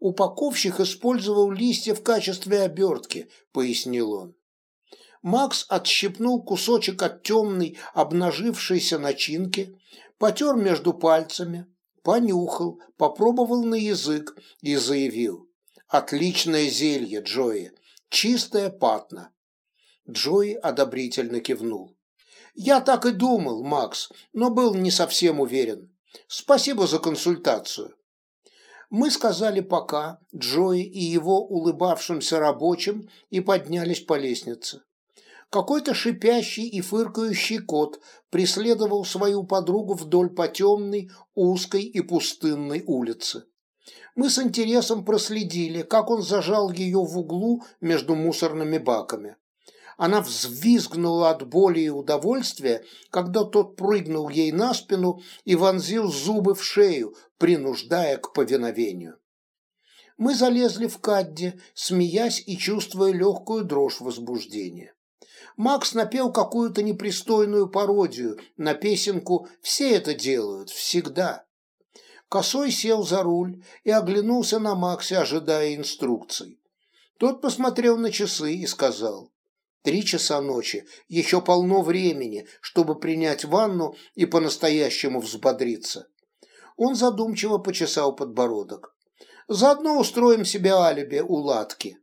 упаковщик использовал листья в качестве обертки», — пояснил он. Макс отщипнул кусочек от темной обнажившейся начинки, потер между пальцами, понюхал, попробовал на язык и заявил. «Отличное зелье, Джои, чистая патна». Джои одобрительно кивнул. «Я так и думал, Макс, но был не совсем уверен. Спасибо за консультацию. Мы сказали «пока» Джои и его улыбавшимся рабочим и поднялись по лестнице. Какой-то шипящий и фыркающий кот преследовал свою подругу вдоль по темной, узкой и пустынной улице. Мы с интересом проследили, как он зажал ее в углу между мусорными баками. Она взвизгнула от боли и удовольствия, когда тот прыгнул ей на спину и вонзил зубы в шею, принуждая к повиновению. Мы залезли в Кадди, смеясь и чувствуя легкую дрожь возбуждения. Макс напел какую-то непристойную пародию на песенку «Все это делают, всегда». Косой сел за руль и оглянулся на Макса, ожидая инструкций. Тот посмотрел на часы и сказал Три часа ночи, еще полно времени, чтобы принять ванну и по-настоящему взбодриться. Он задумчиво почесал подбородок. Заодно устроим себе алиби у латки.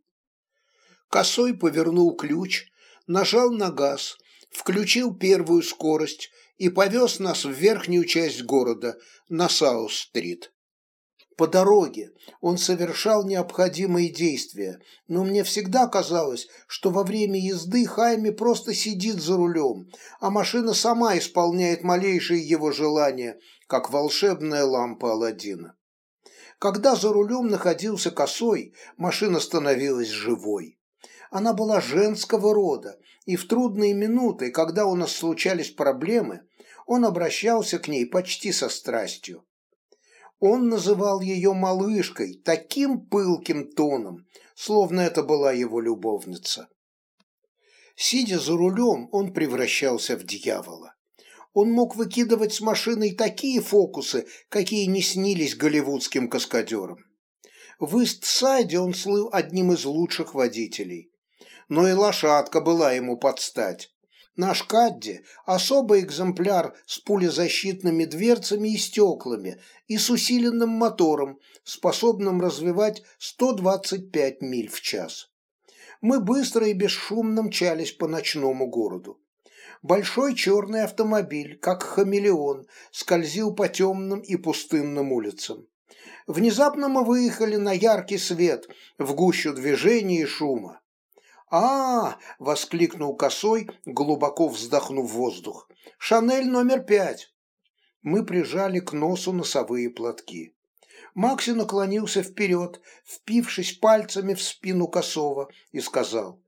Косой повернул ключ, нажал на газ, включил первую скорость и повез нас в верхнюю часть города, на Саус-стрит. По дороге он совершал необходимые действия, но мне всегда казалось, что во время езды Хайми просто сидит за рулем, а машина сама исполняет малейшие его желания, как волшебная лампа Аладдина. Когда за рулем находился косой, машина становилась живой. Она была женского рода, и в трудные минуты, когда у нас случались проблемы, он обращался к ней почти со страстью. Он называл ее малышкой таким пылким тоном, словно это была его любовница. Сидя за рулем, он превращался в дьявола. Он мог выкидывать с машиной такие фокусы, какие не снились голливудским каскадерам. В Ист-Сайде он слыл одним из лучших водителей. Но и лошадка была ему под стать. Наш Кадди – особый экземпляр с пулезащитными дверцами и стеклами и с усиленным мотором, способным развивать 125 миль в час. Мы быстро и бесшумно мчались по ночному городу. Большой черный автомобиль, как хамелеон, скользил по темным и пустынным улицам. Внезапно мы выехали на яркий свет, в гущу движения и шума а, воскликнул косой, глубоко вздохнув воздух. «Шанель номер пять!» Мы прижали к носу носовые платки. Макси наклонился вперед, впившись пальцами в спину Косова, и сказал,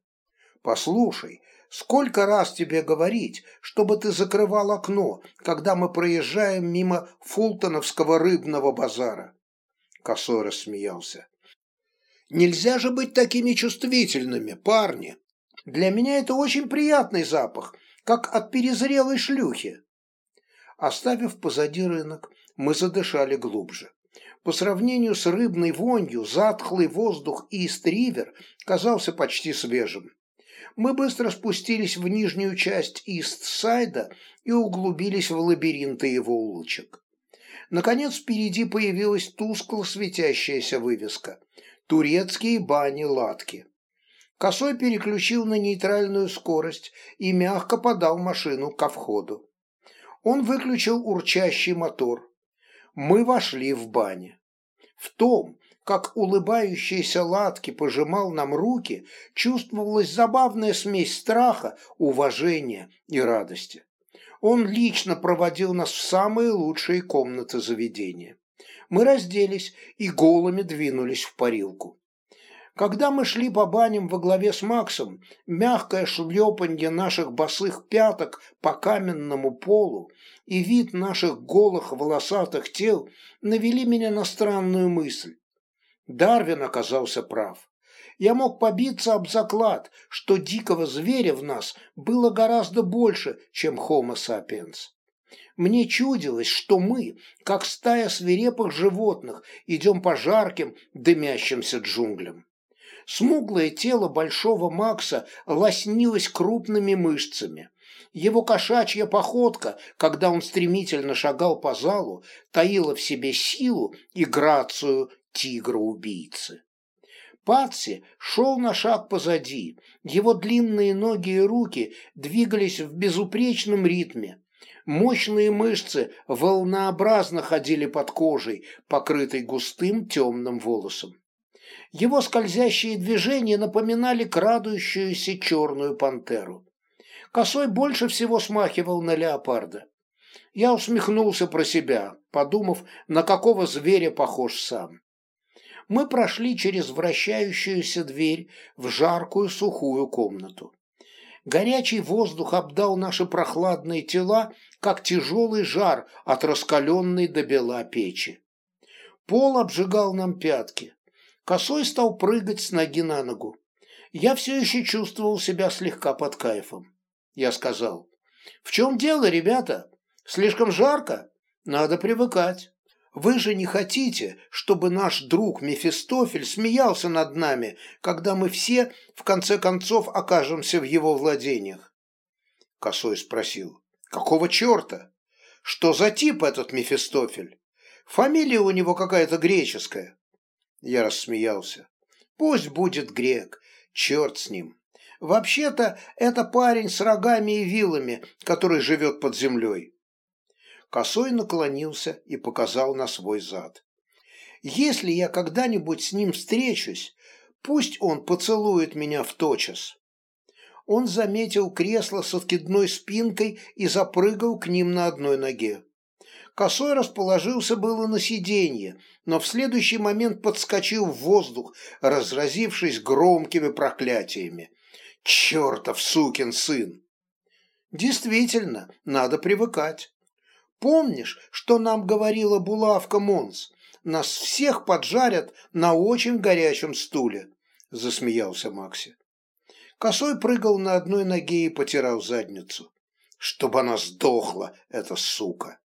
«Послушай, сколько раз тебе говорить, чтобы ты закрывал окно, когда мы проезжаем мимо Фултоновского рыбного базара?» Косой рассмеялся. «Нельзя же быть такими чувствительными, парни. Для меня это очень приятный запах, как от перезрелой шлюхи». Оставив позади рынок, мы задышали глубже. По сравнению с рыбной вонью, затхлый воздух Ист-Ривер казался почти свежим. Мы быстро спустились в нижнюю часть Ист-Сайда и углубились в лабиринты его улочек. Наконец впереди появилась тускло светящаяся вывеска «Турецкие бани-латки». Косой переключил на нейтральную скорость и мягко подал машину ко входу. Он выключил урчащий мотор, мы вошли в бане. В том, как улыбающийся Латки пожимал нам руки, чувствовалась забавная смесь страха, уважения и радости. Он лично проводил нас в самые лучшие комнаты заведения. Мы разделись и голыми двинулись в парилку. Когда мы шли по баням во главе с Максом, мягкое шлепанье наших босых пяток по каменному полу и вид наших голых волосатых тел навели меня на странную мысль. Дарвин оказался прав. Я мог побиться об заклад, что дикого зверя в нас было гораздо больше, чем Homo sapiens. Мне чудилось, что мы, как стая свирепых животных, идем по жарким, дымящимся джунглям. Смуглое тело большого Макса лоснилось крупными мышцами. Его кошачья походка, когда он стремительно шагал по залу, таила в себе силу и грацию тигра-убийцы. Патси шел на шаг позади, его длинные ноги и руки двигались в безупречном ритме. Мощные мышцы волнообразно ходили под кожей, покрытой густым темным волосом. Его скользящие движения напоминали крадущуюся черную пантеру. Косой больше всего смахивал на леопарда. Я усмехнулся про себя, подумав, на какого зверя похож сам. Мы прошли через вращающуюся дверь в жаркую сухую комнату. Горячий воздух обдал наши прохладные тела, как тяжелый жар от раскаленной до бела печи. Пол обжигал нам пятки. Косой стал прыгать с ноги на ногу. Я все еще чувствовал себя слегка под кайфом. Я сказал, «В чем дело, ребята? Слишком жарко? Надо привыкать. Вы же не хотите, чтобы наш друг Мефистофель смеялся над нами, когда мы все, в конце концов, окажемся в его владениях?» Косой спросил, «Какого черта? Что за тип этот Мефистофель? Фамилия у него какая-то греческая». Я рассмеялся. Пусть будет грек, черт с ним. Вообще-то это парень с рогами и вилами, который живет под землей. Косой наклонился и показал на свой зад. Если я когда-нибудь с ним встречусь, пусть он поцелует меня в тотчас. Он заметил кресло с откидной спинкой и запрыгал к ним на одной ноге. Косой расположился было на сиденье, но в следующий момент подскочил в воздух, разразившись громкими проклятиями. «Чертов сукин сын!» «Действительно, надо привыкать. Помнишь, что нам говорила булавка Монс? Нас всех поджарят на очень горячем стуле», – засмеялся Макси. Косой прыгал на одной ноге и потирал задницу. «Чтобы она сдохла, эта сука!»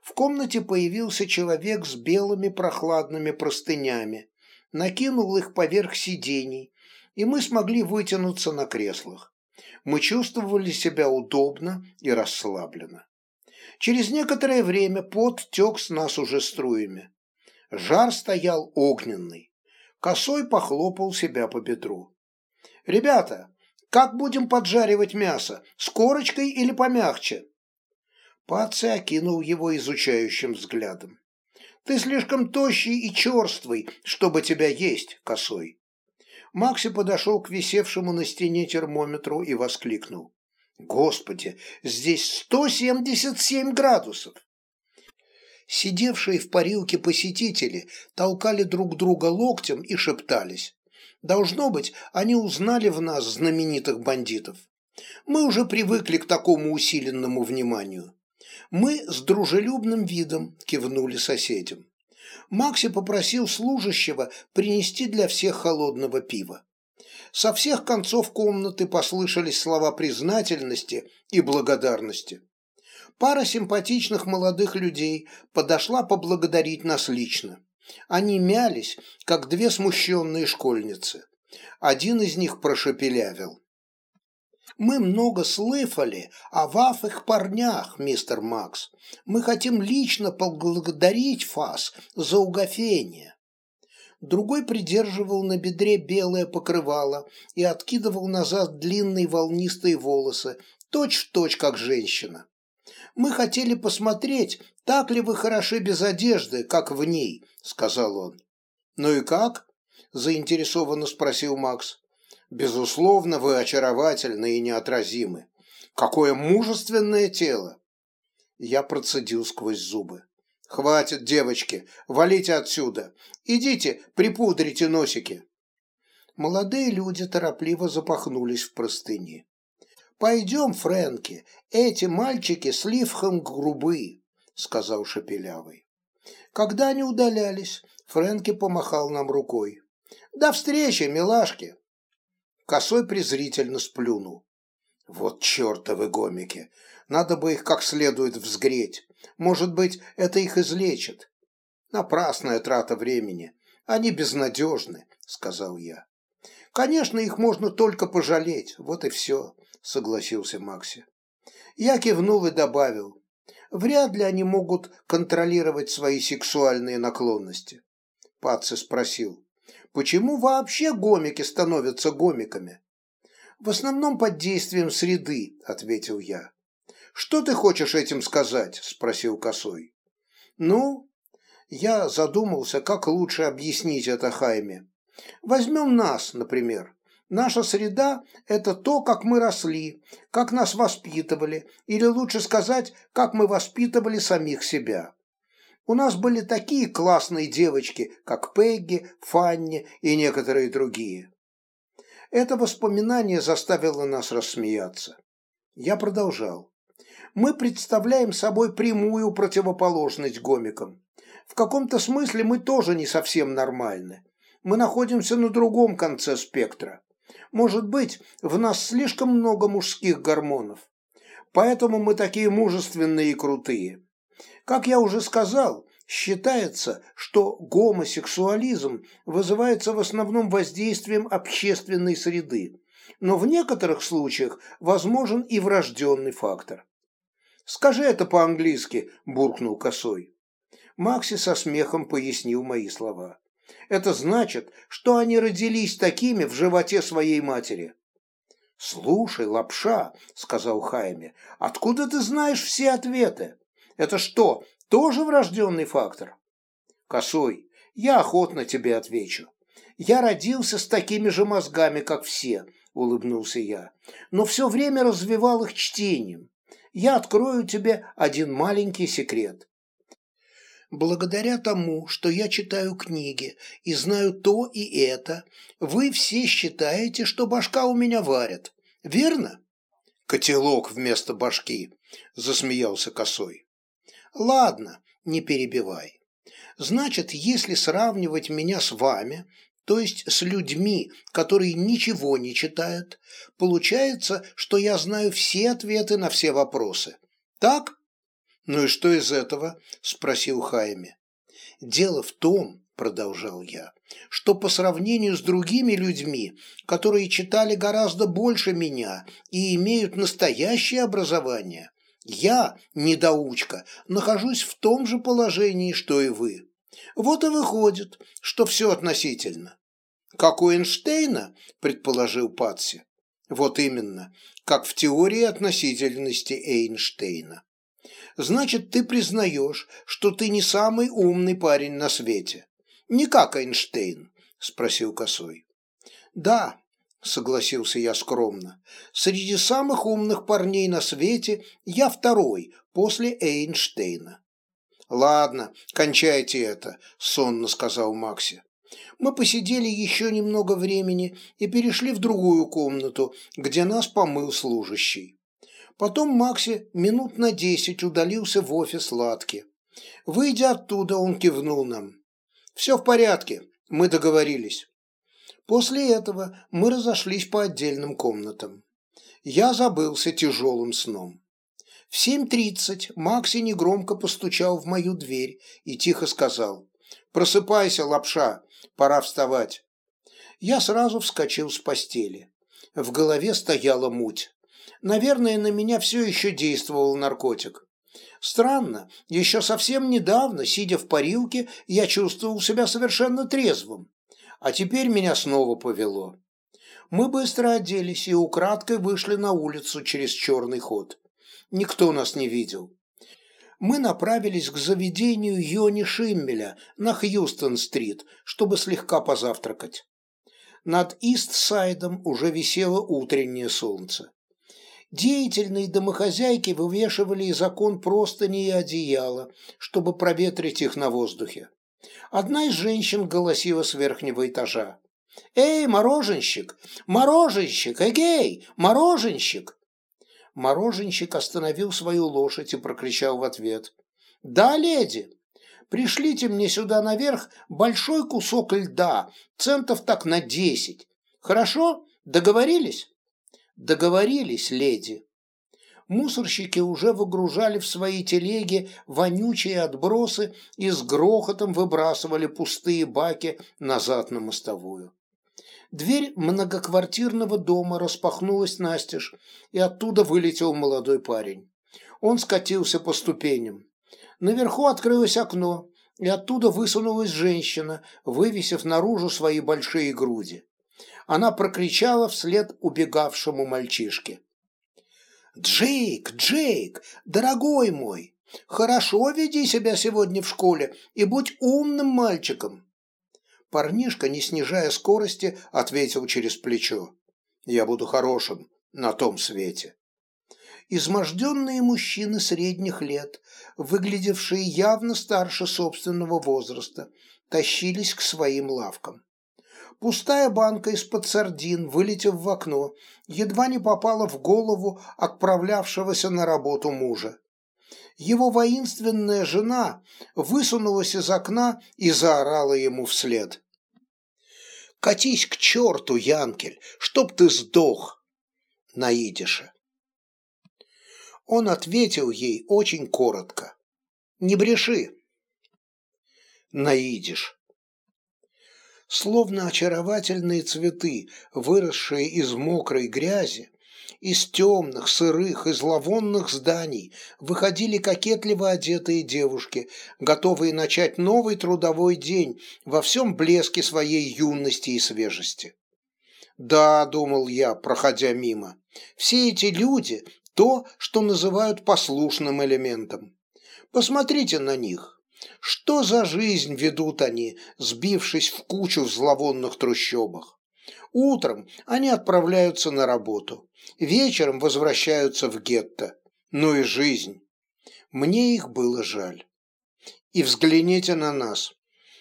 В комнате появился человек с белыми прохладными простынями, накинул их поверх сидений, и мы смогли вытянуться на креслах. Мы чувствовали себя удобно и расслабленно. Через некоторое время пот тек с нас уже струями. Жар стоял огненный. Косой похлопал себя по бедру. «Ребята, как будем поджаривать мясо? С корочкой или помягче?» Паци окинул его изучающим взглядом. «Ты слишком тощий и черствый, чтобы тебя есть, косой». Макси подошел к висевшему на стене термометру и воскликнул. «Господи, здесь сто семьдесят семь градусов!» Сидевшие в парилке посетители толкали друг друга локтем и шептались. Должно быть, они узнали в нас знаменитых бандитов. Мы уже привыкли к такому усиленному вниманию. Мы с дружелюбным видом кивнули соседям. Макси попросил служащего принести для всех холодного пива. Со всех концов комнаты послышались слова признательности и благодарности. Пара симпатичных молодых людей подошла поблагодарить нас лично. Они мялись, как две смущенные школьницы. Один из них прошепелявил. «Мы много слыхали о вафых парнях, мистер Макс. Мы хотим лично поблагодарить вас за угофение». Другой придерживал на бедре белое покрывало и откидывал назад длинные волнистые волосы, точь-в-точь, точь, как женщина. Мы хотели посмотреть, так ли вы хороши без одежды, как в ней, сказал он. Ну и как? заинтересованно спросил Макс. Безусловно, вы очаровательны и неотразимы. Какое мужественное тело! Я процедил сквозь зубы. Хватит, девочки, валите отсюда. Идите, припудрите носики. Молодые люди торопливо запахнулись в простыни. «Пойдем, Фрэнки, эти мальчики слишком грубы», — сказал Шепелявый. Когда они удалялись, Фрэнки помахал нам рукой. «До встречи, милашки!» Косой презрительно сплюнул. «Вот чертовы гомики! Надо бы их как следует взгреть. Может быть, это их излечит». «Напрасная трата времени. Они безнадежны», — сказал я. «Конечно, их можно только пожалеть, вот и все согласился Макси. Я кивнул и добавил. Вряд ли они могут контролировать свои сексуальные наклонности. Паци спросил. Почему вообще гомики становятся гомиками? В основном под действием среды, ответил я. Что ты хочешь этим сказать? Спросил Косой. Ну, я задумался, как лучше объяснить это Хайме. Возьмем нас, например. Наша среда – это то, как мы росли, как нас воспитывали, или лучше сказать, как мы воспитывали самих себя. У нас были такие классные девочки, как Пегги, Фанни и некоторые другие. Это воспоминание заставило нас рассмеяться. Я продолжал. Мы представляем собой прямую противоположность гомикам. В каком-то смысле мы тоже не совсем нормальны. Мы находимся на другом конце спектра. Может быть, в нас слишком много мужских гормонов. Поэтому мы такие мужественные и крутые. Как я уже сказал, считается, что гомосексуализм вызывается в основном воздействием общественной среды, но в некоторых случаях возможен и врожденный фактор. «Скажи это по-английски», – буркнул Косой. Макси со смехом пояснил мои слова. Это значит, что они родились такими в животе своей матери. «Слушай, лапша», — сказал Хайме, — «откуда ты знаешь все ответы? Это что, тоже врожденный фактор?» «Косой, я охотно тебе отвечу. Я родился с такими же мозгами, как все», — улыбнулся я, «но все время развивал их чтением. Я открою тебе один маленький секрет. Благодаря тому, что я читаю книги и знаю то и это, вы все считаете, что башка у меня варят. Верно? Котелок вместо башки, засмеялся косой. Ладно, не перебивай. Значит, если сравнивать меня с вами, то есть с людьми, которые ничего не читают, получается, что я знаю все ответы на все вопросы. Так? «Ну и что из этого?» – спросил Хайме. «Дело в том, – продолжал я, – что по сравнению с другими людьми, которые читали гораздо больше меня и имеют настоящее образование, я, недоучка, нахожусь в том же положении, что и вы. Вот и выходит, что все относительно». «Как у Эйнштейна?» – предположил Патси. «Вот именно, как в теории относительности Эйнштейна» значит, ты признаешь, что ты не самый умный парень на свете. Не как Эйнштейн, спросил Косой. Да, согласился я скромно. Среди самых умных парней на свете я второй, после Эйнштейна. «Ладно, кончайте это», – сонно сказал Макси. Мы посидели еще немного времени и перешли в другую комнату, где нас помыл служащий. Потом Макси минут на десять удалился в офис Латки. Выйдя оттуда, он кивнул нам. «Все в порядке, мы договорились». После этого мы разошлись по отдельным комнатам. Я забылся тяжелым сном. В 7.30 Макси негромко постучал в мою дверь и тихо сказал «Просыпайся, лапша, пора вставать». Я сразу вскочил с постели. В голове стояла муть. Наверное, на меня все еще действовал наркотик. Странно, еще совсем недавно, сидя в парилке, я чувствовал себя совершенно трезвым. А теперь меня снова повело. Мы быстро оделись и украдкой вышли на улицу через черный ход никто нас не видел. Мы направились к заведению Йони Шиммеля на Хьюстон-стрит, чтобы слегка позавтракать. Над Ист-Сайдом уже висело утреннее солнце. Деятельные домохозяйки вывешивали из окон простыни и одеяла, чтобы проветрить их на воздухе. Одна из женщин голосила с верхнего этажа. «Эй, мороженщик! Мороженщик! Эгей! Мороженщик!» Мороженщик остановил свою лошадь и прокричал в ответ. «Да, леди! Пришлите мне сюда наверх большой кусок льда, центов так на десять. Хорошо? Договорились?» «Договорились, леди». Мусорщики уже выгружали в свои телеги вонючие отбросы и с грохотом выбрасывали пустые баки назад на мостовую. Дверь многоквартирного дома распахнулась настежь, и оттуда вылетел молодой парень. Он скатился по ступеням. Наверху открылось окно, и оттуда высунулась женщина, вывесив наружу свои большие груди. Она прокричала вслед убегавшему мальчишке. «Джейк, Джейк, дорогой мой, хорошо веди себя сегодня в школе и будь умным мальчиком. Парнишка, не снижая скорости, ответил через плечо. «Я буду хорошим на том свете». Изможденные мужчины средних лет, выглядевшие явно старше собственного возраста, тащились к своим лавкам. Пустая банка из-под сардин, вылетев в окно, едва не попала в голову отправлявшегося на работу мужа его воинственная жена высунулась из окна и заорала ему вслед. «Катись к черту, Янкель, чтоб ты сдох!» на идише. Он ответил ей очень коротко. «Не бреши!» на идиш. Словно очаровательные цветы, выросшие из мокрой грязи, из темных, сырых и зловонных зданий выходили кокетливо одетые девушки, готовые начать новый трудовой день во всем блеске своей юности и свежести. «Да», — думал я, проходя мимо, — «все эти люди — то, что называют послушным элементом. Посмотрите на них». Что за жизнь ведут они, сбившись в кучу в зловонных трущобах? Утром они отправляются на работу вечером возвращаются в гетто. Ну и жизнь. Мне их было жаль. И взгляните на нас.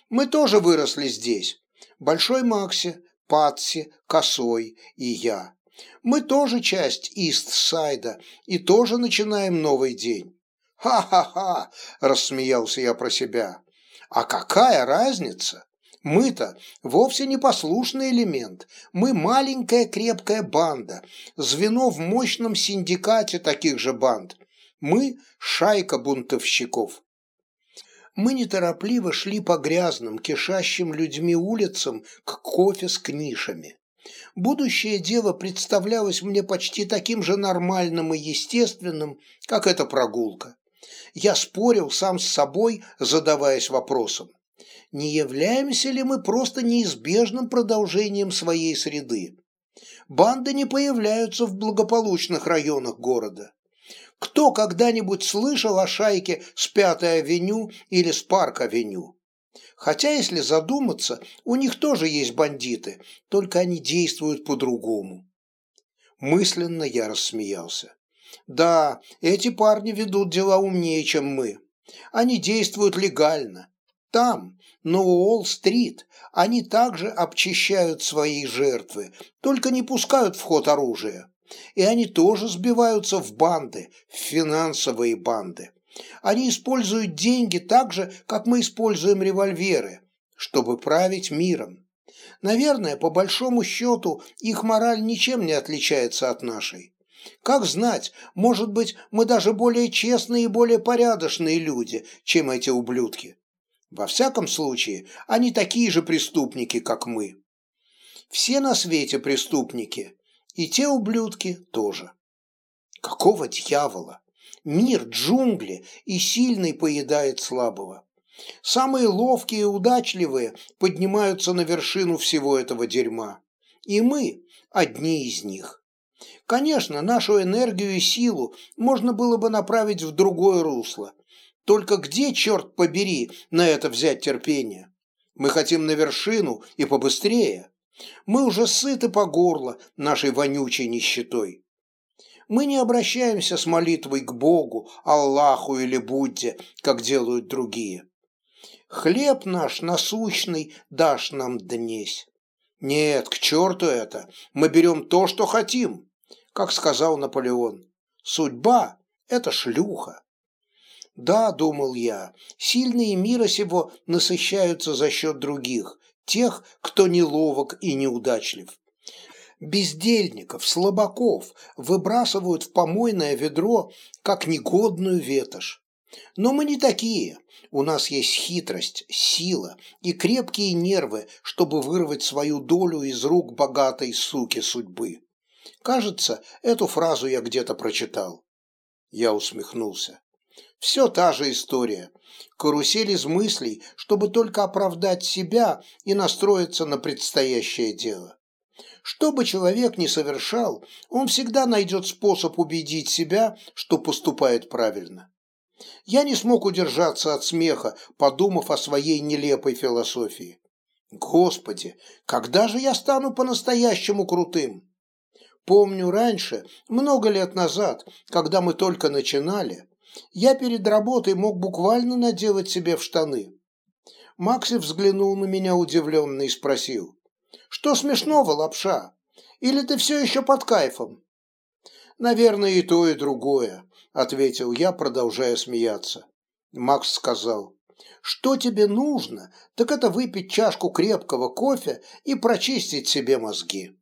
Мы тоже выросли здесь. Большой Макси, Патси, Косой и я. Мы тоже часть Ист-Сайда и тоже начинаем новый день. «Ха-ха-ха!» – рассмеялся я про себя. «А какая разница? Мы-то вовсе не послушный элемент. Мы маленькая крепкая банда, звено в мощном синдикате таких же банд. Мы шайка бунтовщиков. Мы неторопливо шли по грязным, кишащим людьми улицам к кофе с книшами. Будущее дело представлялось мне почти таким же нормальным и естественным, как эта прогулка. Я спорил сам с собой, задаваясь вопросом не являемся ли мы просто неизбежным продолжением своей среды. Банды не появляются в благополучных районах города. Кто когда-нибудь слышал о шайке с Пятой авеню или с Парк-авеню? Хотя, если задуматься, у них тоже есть бандиты, только они действуют по-другому. Мысленно я рассмеялся. Да, эти парни ведут дела умнее, чем мы. Они действуют легально. Там, на Уолл-стрит, они также обчищают свои жертвы, только не пускают в ход оружие. И они тоже сбиваются в банды, в финансовые банды. Они используют деньги так же, как мы используем револьверы, чтобы править миром. Наверное, по большому счету, их мораль ничем не отличается от нашей. Как знать, может быть, мы даже более честные и более порядочные люди, чем эти ублюдки. Во всяком случае, они такие же преступники, как мы. Все на свете преступники, и те ублюдки тоже. Какого дьявола? Мир, джунгли, и сильный поедает слабого. Самые ловкие и удачливые поднимаются на вершину всего этого дерьма. И мы одни из них. Конечно, нашу энергию и силу можно было бы направить в другое русло. Только где, черт побери, на это взять терпение? Мы хотим на вершину и побыстрее. Мы уже сыты по горло нашей вонючей нищетой мы не обращаемся с молитвой к Богу, Аллаху или Будде, как делают другие. Хлеб наш насущный дашь нам днесь. Нет, к черту это, мы берем то, что хотим, как сказал Наполеон. Судьба – это шлюха. Да, думал я, сильные мира сего насыщаются за счет других, тех, кто неловок и неудачлив бездельников, слабаков выбрасывают в помойное ведро, как негодную ветошь. Но мы не такие. У нас есть хитрость, сила и крепкие нервы, чтобы вырвать свою долю из рук богатой суки судьбы. Кажется, эту фразу я где-то прочитал. Я усмехнулся. Все та же история. Карусель из мыслей, чтобы только оправдать себя и настроиться на предстоящее дело. Что бы человек ни совершал, он всегда найдет способ убедить себя, что поступает правильно. Я не смог удержаться от смеха, подумав о своей нелепой философии. Господи, когда же я стану по-настоящему крутым? Помню раньше, много лет назад, когда мы только начинали, я перед работой мог буквально наделать себе в штаны. Макси взглянул на меня удивленно и спросил. Что смешного, лапша? Или ты все еще под кайфом?» «Наверное, и то, и другое», — ответил я, продолжая смеяться. Макс сказал, «Что тебе нужно, так это выпить чашку крепкого кофе и прочистить себе мозги».